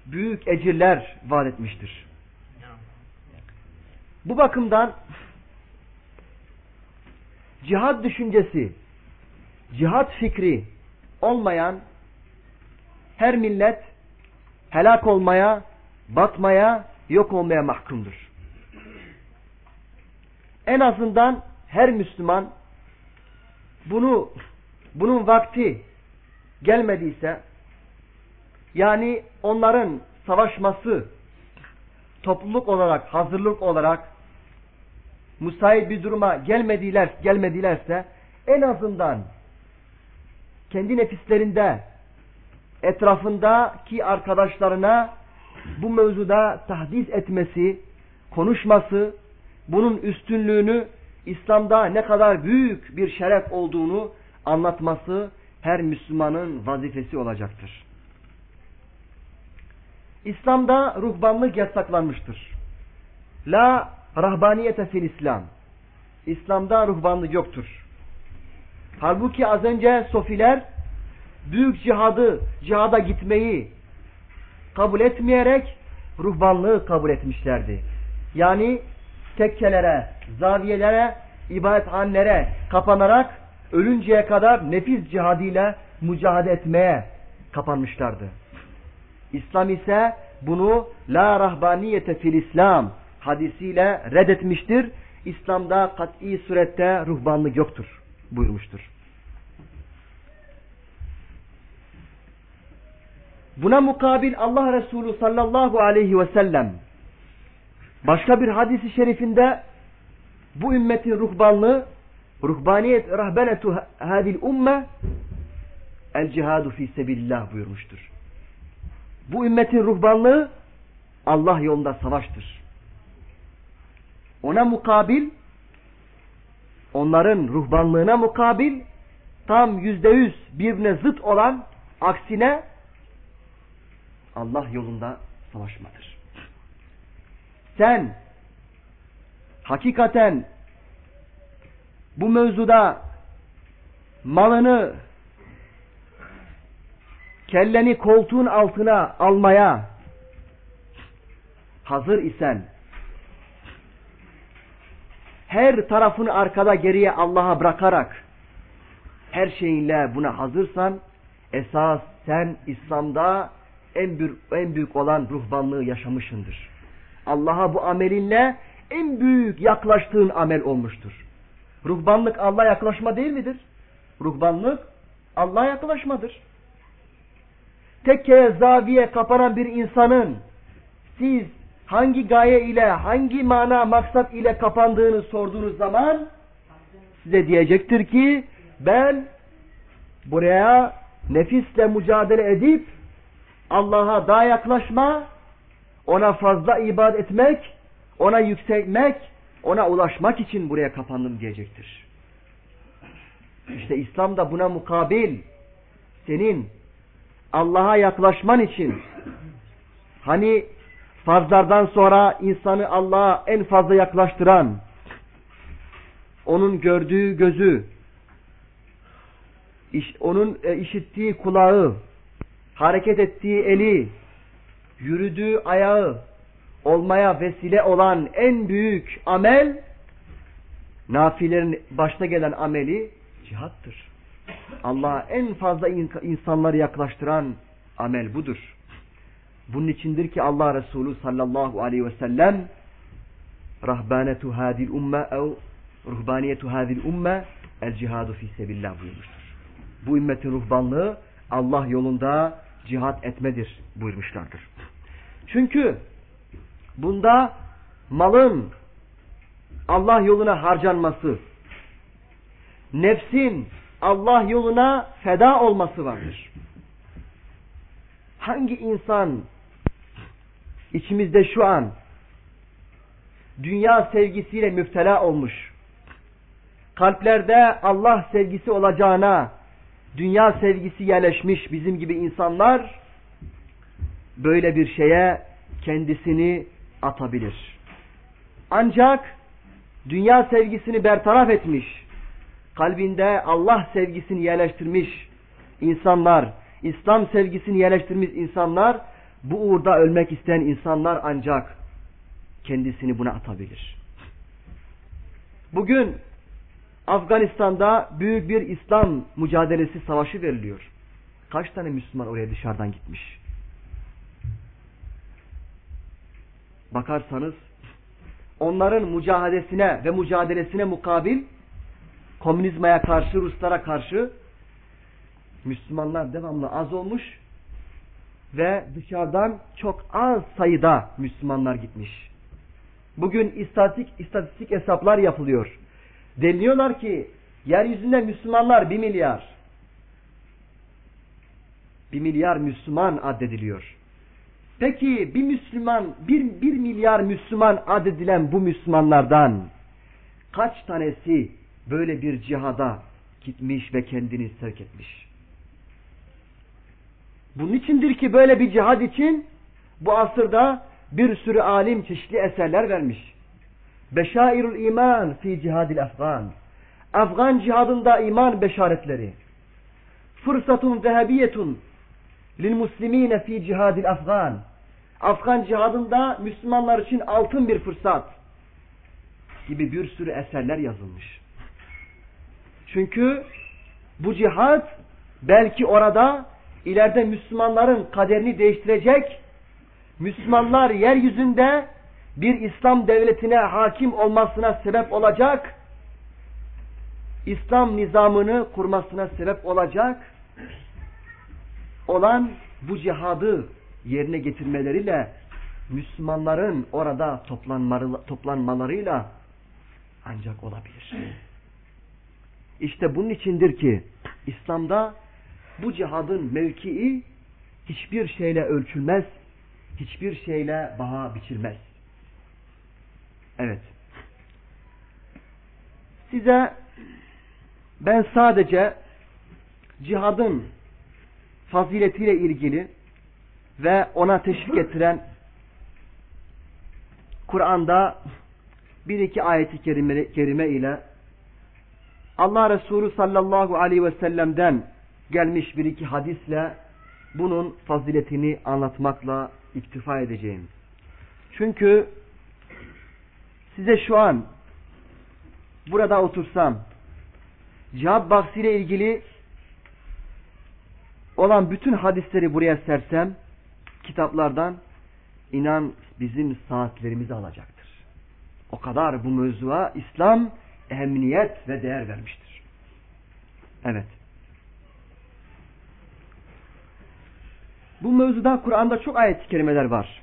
Speaker 1: büyük ecirler vaat etmiştir. Bu bakımdan cihad düşüncesi, cihad fikri olmayan her millet helak olmaya, batmaya, yok olmaya mahkumdur. En azından her Müslüman bunu bunun vakti gelmediyse yani onların savaşması topluluk olarak, hazırlık olarak müsait bir duruma gelmediler, gelmedilerse en azından kendi nefislerinde etrafındaki arkadaşlarına bu mevzuda tahdis etmesi, konuşması, bunun üstünlüğünü İslam'da ne kadar büyük bir şeref olduğunu anlatması her Müslümanın vazifesi olacaktır. İslam'da ruhbanlık yasaklanmıştır. La rahbaniyete fil İslam. İslam'da ruhbanlık yoktur. Halbuki az önce sofiler büyük cihadı, cihada gitmeyi kabul etmeyerek ruhbanlığı kabul etmişlerdi. Yani tekkelere, zaviyelere, ibadethanelere kapanarak ölünceye kadar nefis cihadıyla mücadele etmeye kapanmışlardı. İslam ise bunu la rahbaniyete fil İslam hadisiyle reddetmiştir. İslam'da kat'i surette ruhbanlık yoktur buyurmuştur. Buna mukabil Allah Resulü sallallahu aleyhi ve sellem başka bir hadisi şerifinde bu ümmetin ruhbanlığı ruhbaniyet rahbenetu hadil umme el cihadu fi sebilillah buyurmuştur. Bu ümmetin ruhbanlığı Allah yolunda savaştır. Ona mukabil onların ruhbanlığına mukabil tam yüzde yüz birbirine zıt olan aksine Allah yolunda savaşmadır. Sen hakikaten bu mevzuda malını kelleni koltuğun altına almaya hazır isen her tarafını arkada geriye Allah'a bırakarak her şeyinle buna hazırsan esas sen İslam'da en büyük, en büyük olan ruhbanlığı yaşamışındır. Allah'a bu amelinle en büyük yaklaştığın amel olmuştur. Ruhbanlık Allah'a yaklaşma değil midir? Ruhbanlık Allah'a yaklaşmadır. Tekkeye, zaviye kapanan bir insanın siz hangi gaye ile, hangi mana, maksat ile kapandığını sorduğunuz zaman size diyecektir ki ben buraya nefisle mücadele edip Allah'a daha yaklaşma, ona fazla ibadet etmek, ona yükselmek, ona ulaşmak için buraya kapandım diyecektir. İşte İslam da buna mukabil senin Allah'a yaklaşman için hani fazlardan sonra insanı Allah'a en fazla yaklaştıran onun gördüğü gözü iş, onun e, işittiği kulağı hareket ettiği eli yürüdüğü ayağı olmaya vesile olan en büyük amel nafilerin başta gelen ameli cihattır. Allah'a en fazla insanları yaklaştıran amel budur. Bunun içindir ki Allah Resulü sallallahu aleyhi ve sellem rahbanetu hadil umme ev ruhbaniyetu hadil umme el cihadu fi sebillah buyurmuştur. Bu ümmetin ruhbanlığı Allah yolunda cihat etmedir buyurmuşlardır. Çünkü bunda malın Allah yoluna harcanması, nefsin Allah yoluna feda olması vardır. Hangi insan içimizde şu an dünya sevgisiyle müptela olmuş, kalplerde Allah sevgisi olacağına dünya sevgisi yerleşmiş bizim gibi insanlar böyle bir şeye kendisini atabilir. Ancak dünya sevgisini bertaraf etmiş, kalbinde Allah sevgisini yerleştirmiş insanlar, İslam sevgisini yerleştirmiş insanlar, bu uğurda ölmek isteyen insanlar ancak kendisini buna atabilir. Bugün Afganistan'da büyük bir İslam mücadelesi savaşı veriliyor. Kaç tane Müslüman oraya dışarıdan gitmiş? Bakarsanız onların mücadelesine ve mücadelesine mukabil komünizmaya karşı, Ruslara karşı Müslümanlar devamlı az olmuş ve dışarıdan çok az sayıda Müslümanlar gitmiş. Bugün istatistik, istatistik hesaplar yapılıyor. Deniliyorlar ki yeryüzünde Müslümanlar bir milyar. Bir milyar Müslüman addediliyor. Peki bir Müslüman, bir, bir milyar Müslüman addedilen bu Müslümanlardan kaç tanesi böyle bir cihada gitmiş ve kendini sevk etmiş? Bunun içindir ki böyle bir cihad için bu asırda bir sürü alim çeşitli eserler vermiş. Beşairul iman fi cihadil Afgan. Afgan cihadında iman beşaretleri. Fırsatun zehebiyetun lil muslimine fi cihadil Afgan. Afgan cihadında Müslümanlar için altın bir fırsat gibi bir sürü eserler yazılmış. Çünkü bu cihad belki orada ileride Müslümanların kaderini değiştirecek, Müslümanlar yeryüzünde bir İslam devletine hakim olmasına sebep olacak, İslam nizamını kurmasına sebep olacak olan bu cihadı yerine getirmeleriyle Müslümanların orada toplanmalarıyla ancak olabilir. İşte bunun içindir ki İslam'da bu cihadın mevkii hiçbir şeyle ölçülmez, hiçbir şeyle baha biçilmez. Evet. Size ben sadece cihadın faziletiyle ilgili ve ona teşvik ettiren Kur'an'da bir iki ayeti kerime, kerime ile Allah Resulü sallallahu aleyhi ve sellem'den gelmiş bir iki hadisle bunun faziletini anlatmakla iktifa edeceğim. Çünkü size şu an burada otursam cihad bahsiyle ilgili olan bütün hadisleri buraya sersem kitaplardan inan bizim saatlerimizi alacaktır. O kadar bu mevzuya İslam ehemmiyet ve değer vermiştir. Evet. Bu mevzuda Kur'an'da çok ayet-i kerimeler var.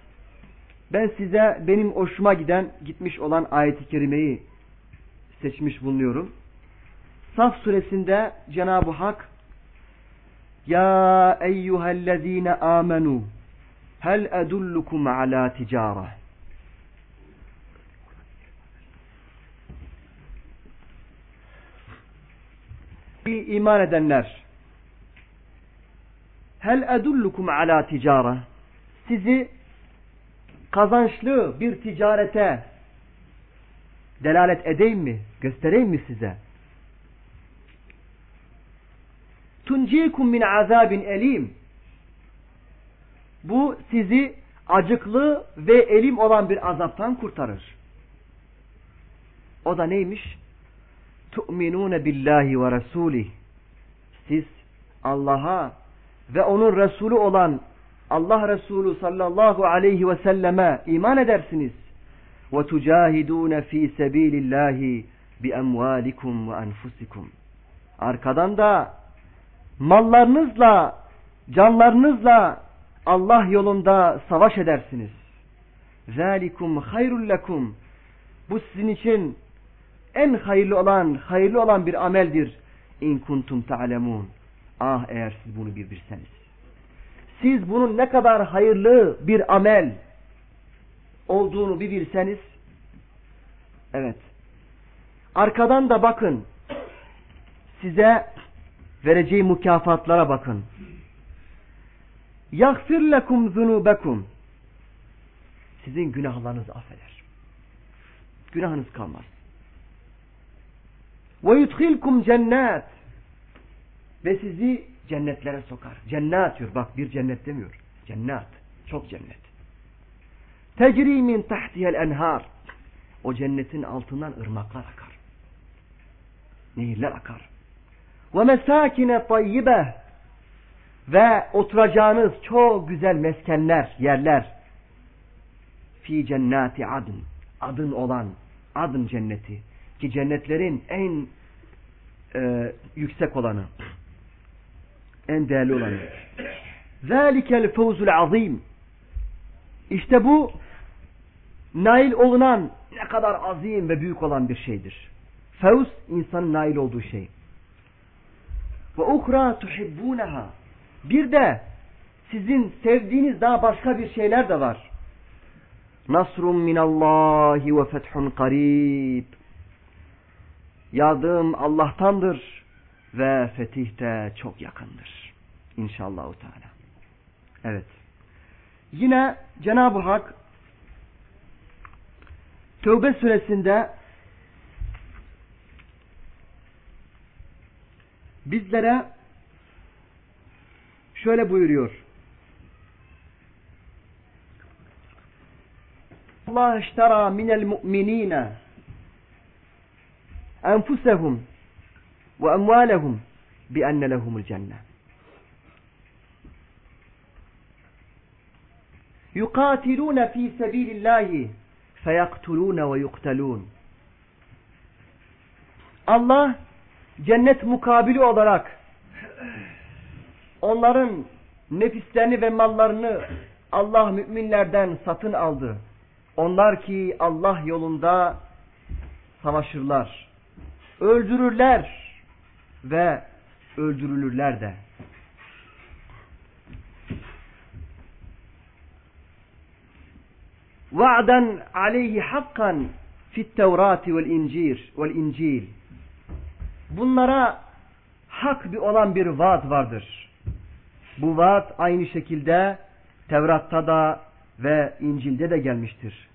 Speaker 1: Ben size benim hoşuma giden, gitmiş olan ayet-i kerimeyi seçmiş bulunuyorum. Saf suresinde Cenab-ı Hak Ya eyyühellezine amenu hel edullukum ala ticara iman edenler hel edullukum ala ticara sizi kazançlı bir ticarete delalet edeyim mi? Göstereyim mi size? Tuncikum min azabin elim. Bu sizi acıklı ve elim olan bir azaptan kurtarır. O da neymiş? Tu'minune billahi ve rasulih. Siz Allah'a ve onun Resulü olan Allah Resulü sallallahu aleyhi ve selleme iman edersiniz. Fi sabilillahi bi emvalikum ve enfusikum. Arkadan da mallarınızla, canlarınızla Allah yolunda savaş edersiniz. Zalikum hayrul lekum. Bu sizin için en hayırlı olan, hayırlı olan bir ameldir. İn kuntum ta'lemun. Ah eğer siz bunu bir bilseniz. Siz bunun ne kadar hayırlı bir amel olduğunu bir bilseniz. Evet. Arkadan da bakın. Size vereceği mükafatlara bakın. يَغْفِرْ لَكُمْ ذُنُوبَكُمْ Sizin günahlarınızı affeder. Günahınız kalmaz. وَيُدْخِلْكُمْ cennet ve sizi cennetlere sokar. Cennet diyor. Bak bir cennet demiyor. Cennet. Çok cennet. Tecri min tahtihel enhar. O cennetin altından ırmaklar akar. Nehirler akar. Ve mesakine tayyibe. Ve oturacağınız çok güzel meskenler, yerler. Fi cennati adın. Adın olan adın cenneti. Ki cennetlerin en e, yüksek olanı. En değerli olanı. Zalikel fevzul azim. İşte bu nail olunan ne kadar azim ve büyük olan bir şeydir. Fevz insanın nail olduğu şey. Ve ukra tuhibbunaha. Bir de sizin sevdiğiniz daha başka bir şeyler de var. Nasrun minallahi ve fethun karib. Yardım Allah'tandır ve fetih de çok yakındır. İnşallah Teala. Evet. Yine Cenab-ı Hak Tövbe suresinde bizlere şöyle buyuruyor. Allah iştara minel mu'minine enfusehum ve emvalehum bi enne lehumul cennet. yukatilune fi sebilillahi feyaktulune ve yuktelun. Allah cennet mukabili olarak onların nefislerini ve mallarını Allah müminlerden satın aldı. Onlar ki Allah yolunda savaşırlar. Öldürürler ve öldürülürler de. Va'den aleyhi hakkan fit tevrati vel incir vel incil. Bunlara hak bir olan bir vaat vardır. Bu vaat aynı şekilde Tevrat'ta da ve İncil'de de gelmiştir.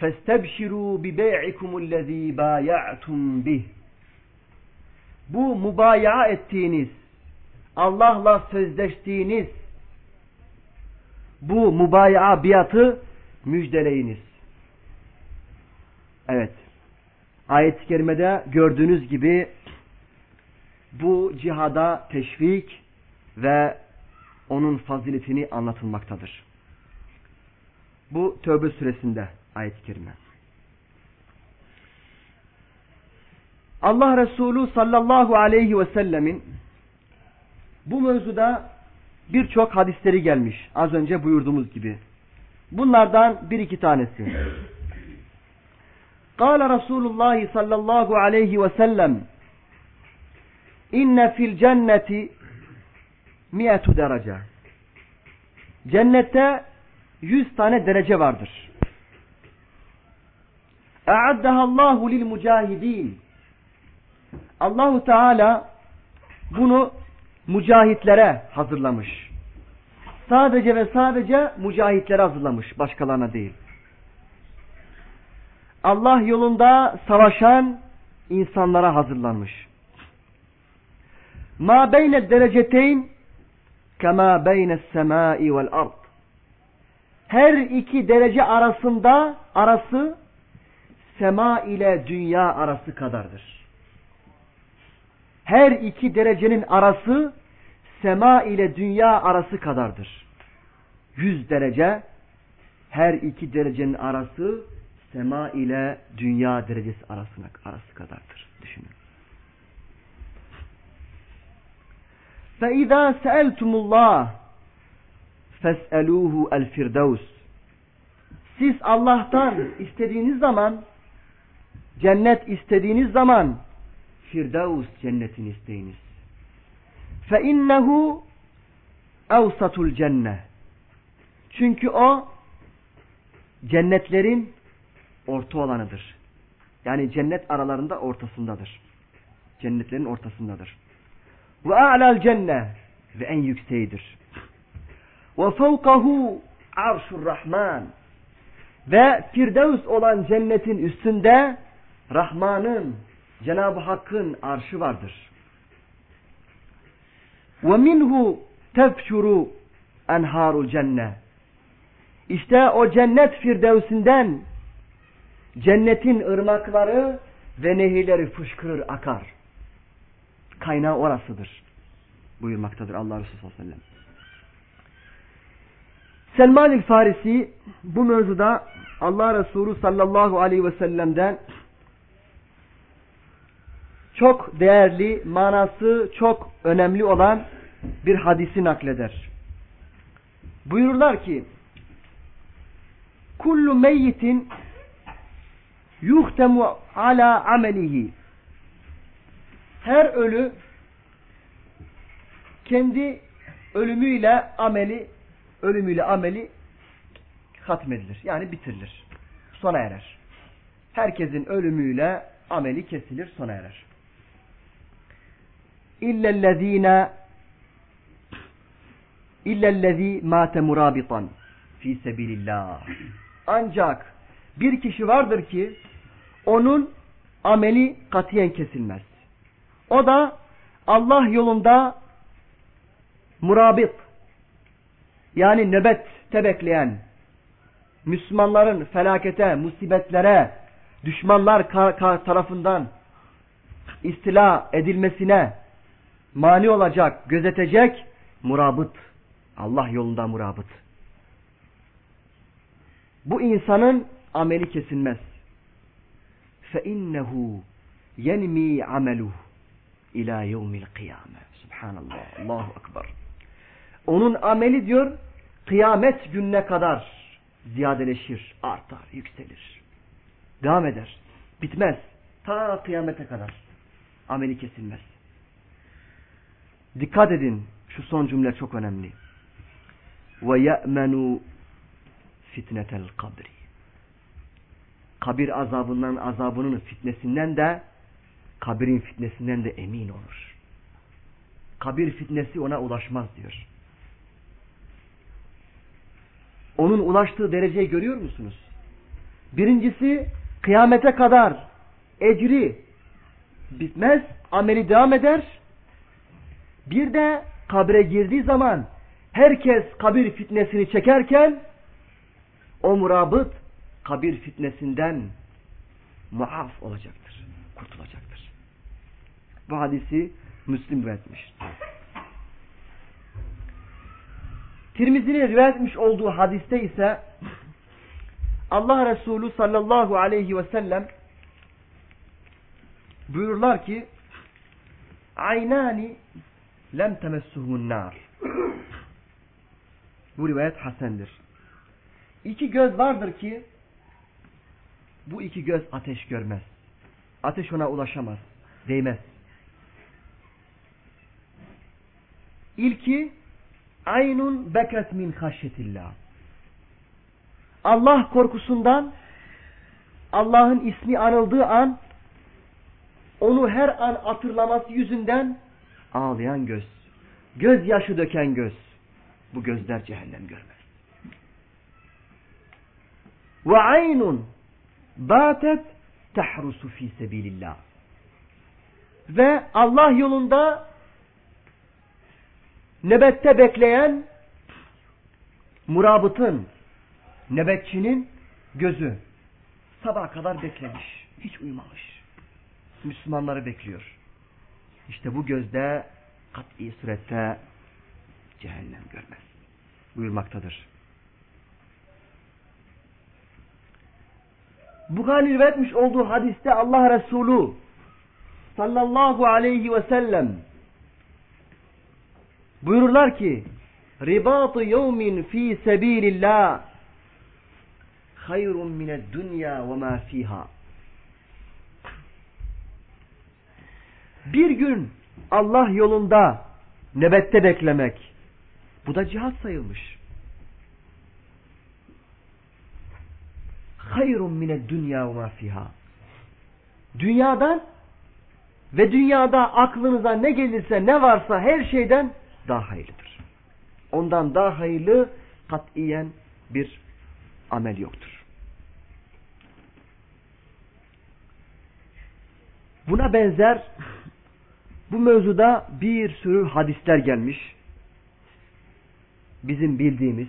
Speaker 1: فَاسْتَبْشِرُوا بِبَيْعِكُمُ الَّذ۪ي بَايَعْتُمْ بِهِ bu mubaya ettiğiniz, Allah'la sözleştiğiniz bu mubaya biatı müjdeleyiniz. Evet. Ayet-i kerimede gördüğünüz gibi bu cihada teşvik ve onun faziletini anlatılmaktadır. Bu Tövbe suresinde ayet-i kerime. Allah Resulü sallallahu aleyhi ve sellemin bu mevzuda birçok hadisleri gelmiş. Az önce buyurduğumuz gibi. Bunlardan bir iki tanesi. Kale Resulullah sallallahu aleyhi ve sellem İnne fil cenneti miyetu derece. Cennette yüz tane derece vardır. Allahu lil mucahidin. Allahu Teala bunu mücahitlere hazırlamış. Sadece ve sadece mücahitlere hazırlamış, başkalarına değil. Allah yolunda savaşan insanlara hazırlanmış. Ma beyne dereceteyn kema beyne semai vel ard. Her iki derece arasında arası sema ile dünya arası kadardır Her iki derecenin arası sema ile dünya arası kadardır. Yüz derece her iki derecenin arası sema ile dünya derecesi arasına arası kadardır. Düşünün. فَاِذَا سَأَلْتُمُ اللّٰهِ فَاسْأَلُوهُ الْفِرْدَوْسِ Siz Allah'tan istediğiniz zaman cennet istediğiniz zaman Firdevs cennetini isteyiniz. Fe innehu evsatul cenne. Çünkü o cennetlerin orta olanıdır. Yani cennet aralarında ortasındadır. Cennetlerin ortasındadır. Ve a'lal cenne ve en yükseğidir. Ve fevkahu arşur rahman ve firdevs olan cennetin üstünde Rahman'ın Cenab-ı Hakk'ın arşı vardır. Minhu tefşuru enharul cenne. İşte o cennet firdevsinden cennetin ırmakları ve nehirleri fışkırır akar. Kaynağı orasıdır. Buyurmaktadır Allah Resulü sallallahu aleyhi ve sellem. Selman el Farisi bu mevzuda Allah Resulü sallallahu aleyhi ve sellem'den çok değerli, manası çok önemli olan bir hadisi nakleder. Buyururlar ki kullu meyyitin yuhtemu ala amelihi her ölü kendi ölümüyle ameli ölümüyle ameli hatmedilir. Yani bitirilir. Sona erer. Herkesin ölümüyle ameli kesilir, sona erer. İllellezine illellezi mate murabitan fi sebilillah. Ancak bir kişi vardır ki onun ameli katiyen kesilmez. O da Allah yolunda murabit yani nöbette bekleyen Müslümanların felakete, musibetlere, düşmanlar tarafından istila edilmesine mani olacak, gözetecek murabıt. Allah yolunda murabıt. Bu insanın ameli kesilmez. فَاِنَّهُ يَنْمِي عَمَلُهُ ila yevmil kıyame. Subhanallah. Allahu Ekber. Onun ameli diyor kıyamet gününe kadar ziyadeleşir, artar, yükselir. Devam eder. Bitmez. Ta kıyamete kadar. Ameli kesilmez. Dikkat edin. Şu son cümle çok önemli. Ve ye'menu fitnetel kabri. Kabir azabından, azabının fitnesinden de kabirin fitnesinden de emin olur. Kabir fitnesi ona ulaşmaz diyor. Onun ulaştığı dereceyi görüyor musunuz? Birincisi kıyamete kadar ecri bitmez, ameli devam eder. Bir de kabre girdiği zaman herkes kabir fitnesini çekerken o murabıt kabir fitnesinden muaf olacaktır, kurtulacaktır. Bu hadisi Müslim üretmiş. Tirmizi'nin rivayet olduğu hadiste ise Allah Resulü sallallahu aleyhi ve sellem buyururlar ki aynani lem temessuhun nar bu rivayet hasendir. İki göz vardır ki bu iki göz ateş görmez. Ateş ona ulaşamaz. Değmez. İlki aynun beket min haşyetillah. Allah korkusundan Allah'ın ismi anıldığı an onu her an hatırlaması yüzünden ağlayan göz. Göz yaşı döken göz. Bu gözler cehennem görmez. Ve aynun batet tehrusu fi sebilillah. Ve Allah yolunda nöbette bekleyen murabıtın, nöbetçinin gözü sabah kadar beklemiş. Hiç uyumamış. Müslümanları bekliyor. İşte bu gözde kat'i surette cehennem görmez. Buyurmaktadır. Bukhari rivayet etmiş olduğu hadiste Allah Resulü sallallahu aleyhi ve sellem buyururlar ki ribatı yevmin fi sebilillah hayrun mined dünya ve ma fiha bir gün Allah yolunda nöbette beklemek bu da cihat sayılmış. Hayrun mine dünya ve fiha. Dünyadan ve dünyada aklınıza ne gelirse ne varsa her şeyden daha hayırlıdır. Ondan daha hayırlı katiyen bir amel yoktur. Buna benzer bu mevzuda bir sürü hadisler gelmiş. Bizim bildiğimiz,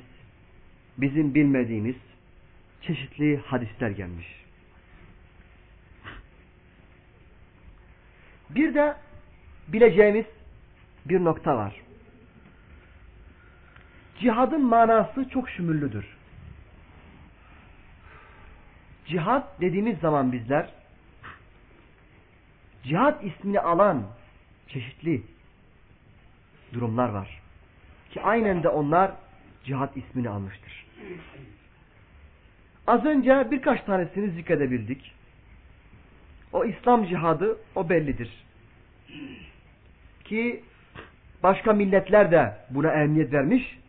Speaker 1: bizim bilmediğimiz çeşitli hadisler gelmiş. Bir de bileceğimiz bir nokta var. Cihadın manası çok şümüllüdür. Cihad dediğimiz zaman bizler cihad ismini alan çeşitli durumlar var. Ki aynen de onlar cihat ismini almıştır. Az önce birkaç tanesini zikredebildik. O İslam cihadı o bellidir. Ki başka milletler de buna emniyet vermiş.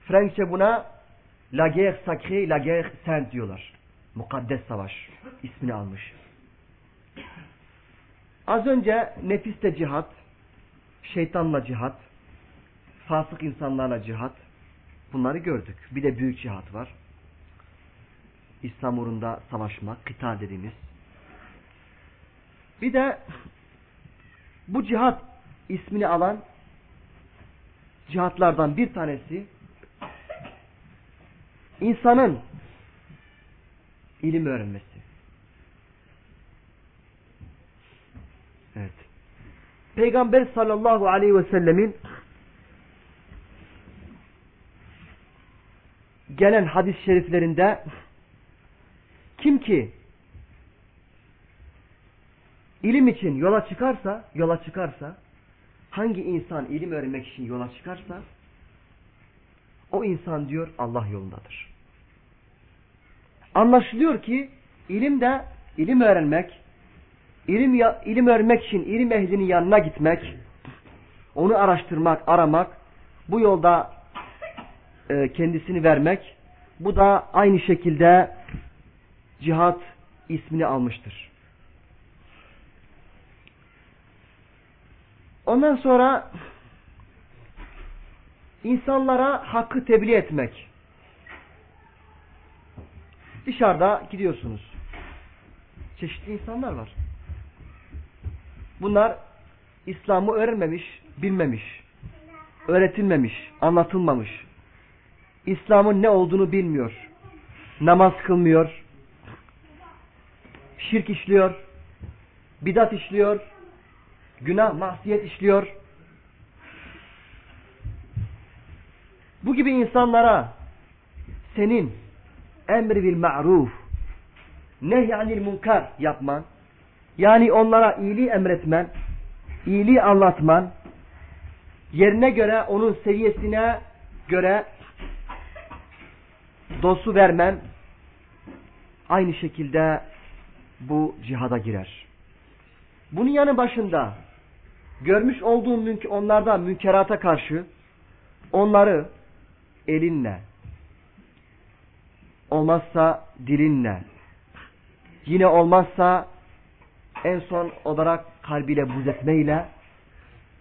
Speaker 1: Fransızca buna La guerre sacrée, la guerre sainte diyorlar. Mukaddes savaş ismini almış. Az önce nefiste cihat, şeytanla cihat, fasık insanlarla cihat bunları gördük. Bir de büyük cihat var. İslam uğrunda savaşmak, kıtal dediğimiz. Bir de bu cihat ismini alan cihatlardan bir tanesi insanın ilim öğrenmesi. Evet. Peygamber sallallahu aleyhi ve sellemin gelen hadis-i şeriflerinde kim ki ilim için yola çıkarsa, yola çıkarsa, hangi insan ilim öğrenmek için yola çıkarsa, o insan diyor Allah yolundadır. Anlaşılıyor ki ilim de ilim öğrenmek, ilim, ilim öğrenmek için ilim ehlinin yanına gitmek, onu araştırmak, aramak, bu yolda e, kendisini vermek, Bu da aynı şekilde cihat ismini almıştır. Ondan sonra insanlara hakkı tebliğ etmek. Dışarıda gidiyorsunuz. Çeşitli insanlar var. Bunlar İslam'ı öğrenmemiş, bilmemiş, öğretilmemiş, anlatılmamış. İslam'ın ne olduğunu bilmiyor. Namaz kılmıyor. Şirk işliyor. Bidat işliyor. Günah, masiyet işliyor. Bu gibi insanlara senin emri bil ma'ruf nehyanil munkar yapman yani onlara iyiliği emretmen iyiliği anlatman yerine göre onun seviyesine göre dostu vermen aynı şekilde bu cihada girer. Bunun yanı başında görmüş olduğun münk onlardan münkerata karşı onları elinle olmazsa dilinle yine olmazsa en son olarak kalbiyle buz etmeyle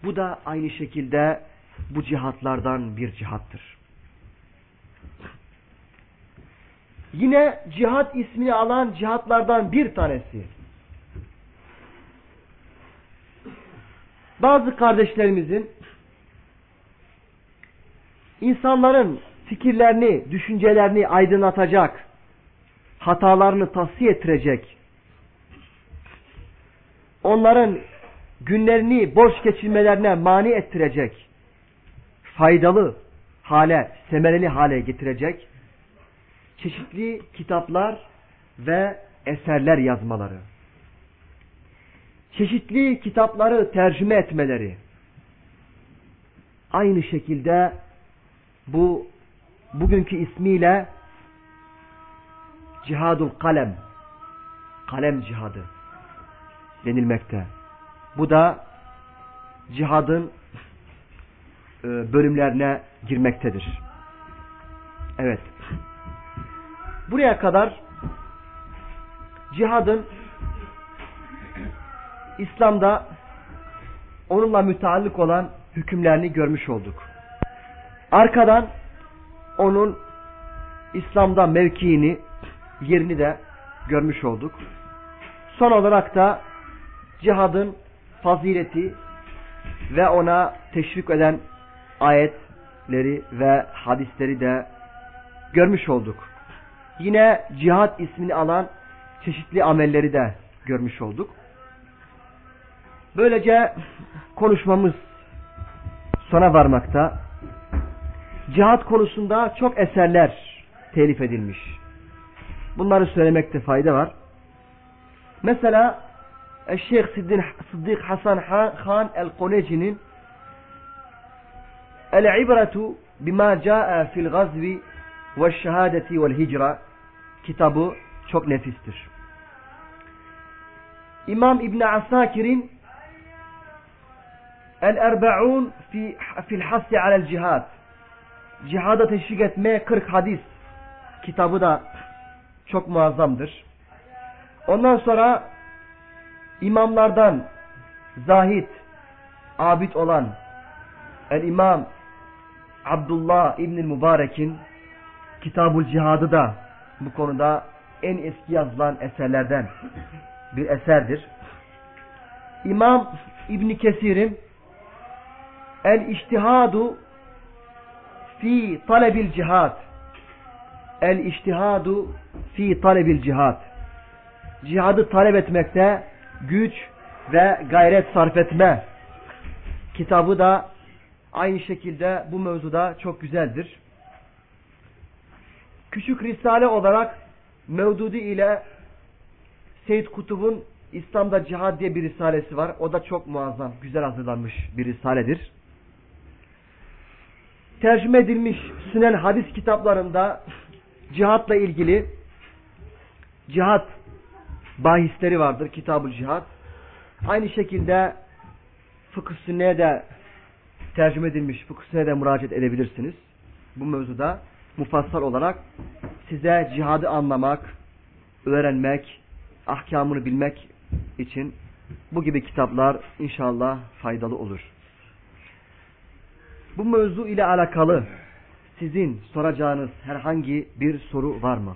Speaker 1: bu da aynı şekilde bu cihatlardan bir cihattır. Yine cihat ismini alan cihatlardan bir tanesi. Bazı kardeşlerimizin insanların fikirlerini, düşüncelerini aydınlatacak, hatalarını tasfiye ettirecek, onların günlerini borç geçirmelerine mani ettirecek, faydalı hale, semereli hale getirecek çeşitli kitaplar ve eserler yazmaları, çeşitli kitapları tercüme etmeleri, aynı şekilde bu bugünkü ismiyle cihadul kalem, kalem cihadı denilmekte. Bu da cihadın e, bölümlerine girmektedir. Evet. Buraya kadar cihadın İslam'da onunla müteallık olan hükümlerini görmüş olduk. Arkadan onun İslam'da mevkiini, yerini de görmüş olduk. Son olarak da cihadın fazileti ve ona teşvik eden ayetleri ve hadisleri de görmüş olduk. Yine cihad ismini alan çeşitli amelleri de görmüş olduk. Böylece konuşmamız sona varmakta. Cihad konusunda çok eserler telif edilmiş. Bunları söylemekte fayda var. Mesela Şeyh Sıddık Hasan Han el-Koneci'nin El-İbretu bima ca'e fil gazvi ve şehadeti vel hicra kitabı çok nefistir. İmam İbn Asakir'in El-Erbe'un fi fil hassi alel cihad cihada teşvik etmeye 40 hadis kitabı da çok muazzamdır. Ondan sonra imamlardan zahid, abid olan el-imam Abdullah İbn Mübarek'in Kitabul Cihadı da bu konuda en eski yazılan eserlerden bir eserdir. İmam İbn Kesir'in El İçtihadu fi talebil cihad El İçtihadu fi talebil cihad Cihadı talep etmekte güç ve gayret sarf etme kitabı da aynı şekilde bu mevzuda çok güzeldir. Küçük risale olarak Mevdudi ile Seyyid Kutub'un İslam'da Cihad diye bir risalesi var. O da çok muazzam, güzel hazırlanmış bir risaledir. Tercüme edilmiş sünen hadis kitaplarında cihatla ilgili cihat bahisleri vardır. Kitab-ı Cihad. Aynı şekilde fıkıh sünneye de tercüme edilmiş fıkıh sünneye de müracaat edebilirsiniz. Bu mevzuda mufassal olarak size cihadı anlamak, öğrenmek, ahkamını bilmek için bu gibi kitaplar inşallah faydalı olur. Bu mevzu ile alakalı sizin soracağınız herhangi bir soru var mı?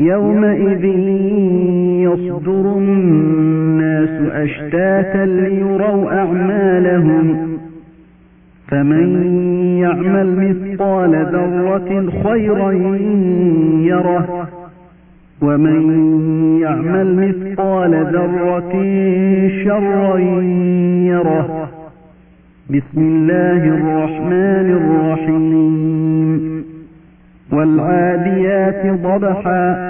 Speaker 2: يومئذ يصدر الناس أشتاتا ليروا أعمالهم. فمن يعمل مثقال ذرة خيرا يره. ومن يعمل مثقال ذرة شرا يره. بسم الله الرحمن الرحيم. والعاديات ضبحا.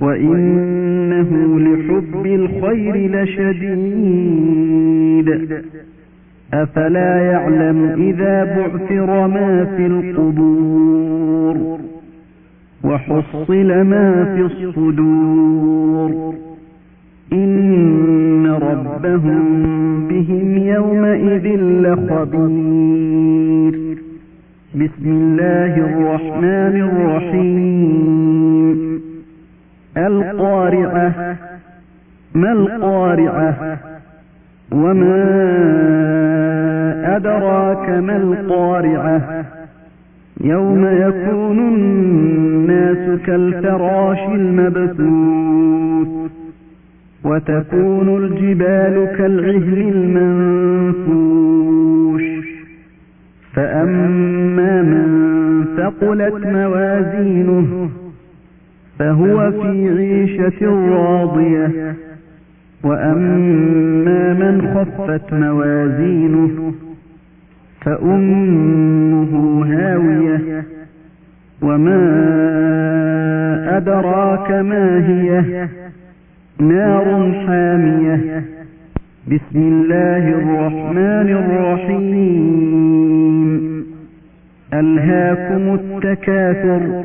Speaker 2: وإنه لحب الخير لشديد. أفلا يعلم إذا بعثر ما في القبور وحصل ما في الصدور. إن ربهم بهم يومئذ لخبير. بسم الله الرحمن الرحيم. القارعة. ما القارعة؟ وما أدراك ما القارعة؟ يوم يكون الناس كالفراش المبثوث وتكون الجبال كالعهن المنفوش. فأما من ثقلت موازينه فهو في عيشة راضية. وأما من خفت موازينه فأمه هاوية. وما أدراك ما هي؟ نار حامية. بسم الله الرحمن الرحيم. ألهاكم التكاثر.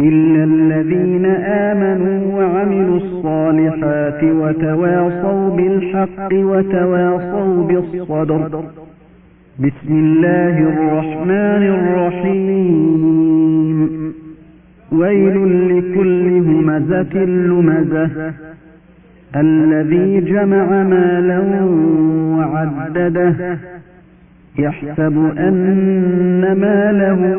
Speaker 2: إلا الذين آمنوا وعملوا الصالحات وتواصوا بالحق وتواصوا بالصبر. بسم الله الرحمن الرحيم. ويل لكل همزة لمزة. الذي جمع مالا وعدده. يحسب أن ماله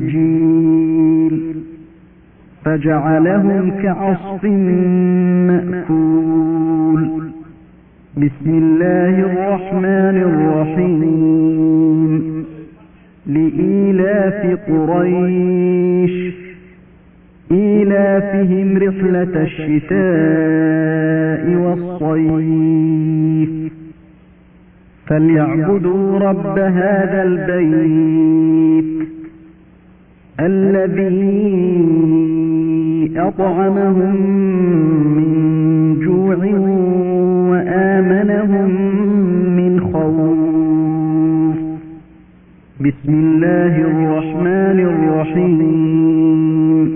Speaker 2: فجعلهم كعصف مأكول. بسم الله الرحمن الرحيم. لإيلاف قريش. إيلافهم رحلة الشتاء والصيف. فليعبدوا رب هذا البيت. الذي أطعمهم من جوع وآمنهم من خوف. بسم الله الرحمن الرحيم.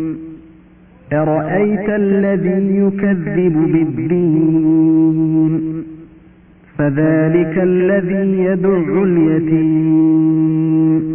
Speaker 2: أرأيت الذي يكذب بالدين؟ فذلك الذي يدع اليتيم.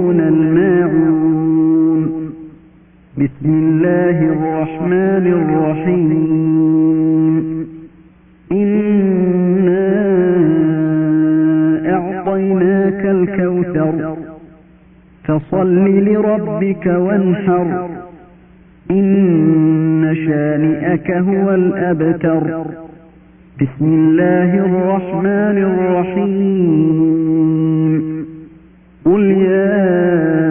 Speaker 2: بسم الله الرحمن الرحيم. إنا أعطيناك الكوثر. فصل لربك وانحر. إن شانئك هو الأبتر. بسم الله الرحمن الرحيم. قل يا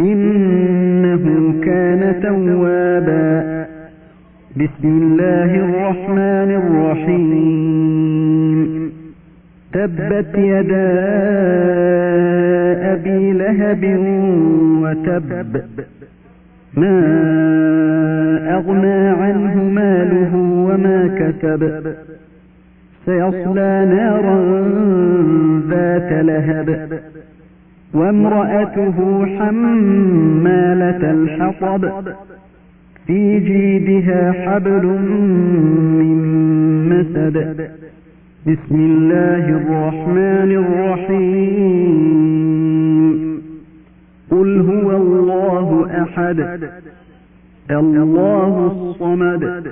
Speaker 2: إنه كان توابا. بسم الله الرحمن الرحيم. تبت يدا أبي لهب وتب. ما أغنى عنه ماله وما كسب سيصلى نارا ذات لهب. وامرأته حمالة الحطب في جيدها حبل من مسد. بسم الله الرحمن الرحيم. قل هو الله أحد الله الصمد.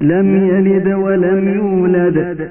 Speaker 2: لم يلد ولم يولد.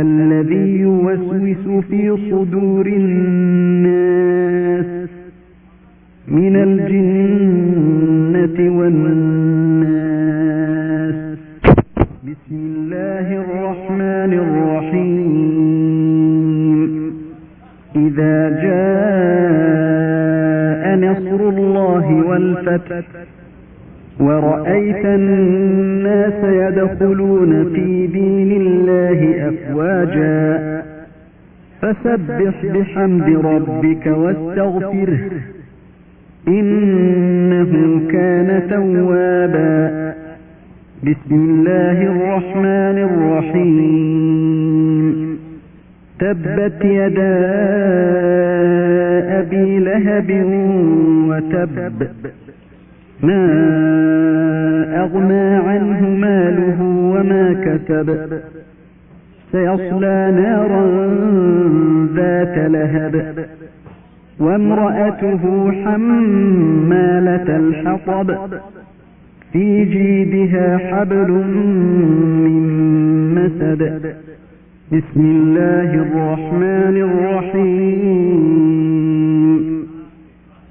Speaker 2: الذي يوسوس في صدور الناس من الجنة والناس. بسم الله الرحمن الرحيم. إذا جاء نصر الله والفتح ورأيت الناس يدخلون في دين الله أفواجا. فسبح بحمد ربك واستغفره. إنه كان توابا. بسم الله الرحمن الرحيم. تبت يدا أبي لهب وتب. ما أغنى عنه ماله وما كسب سيصلى نارا ذات لهب وامرأته حمالة الحطب في جيدها حبل من مسد بسم الله الرحمن الرحيم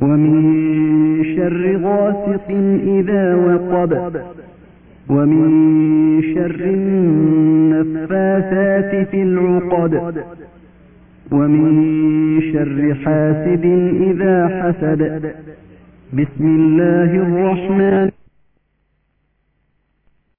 Speaker 2: ومن شر غاسق إذا وقب ومن شر النفاثات في العقد ومن شر حاسد إذا حسد. بسم الله الرحمن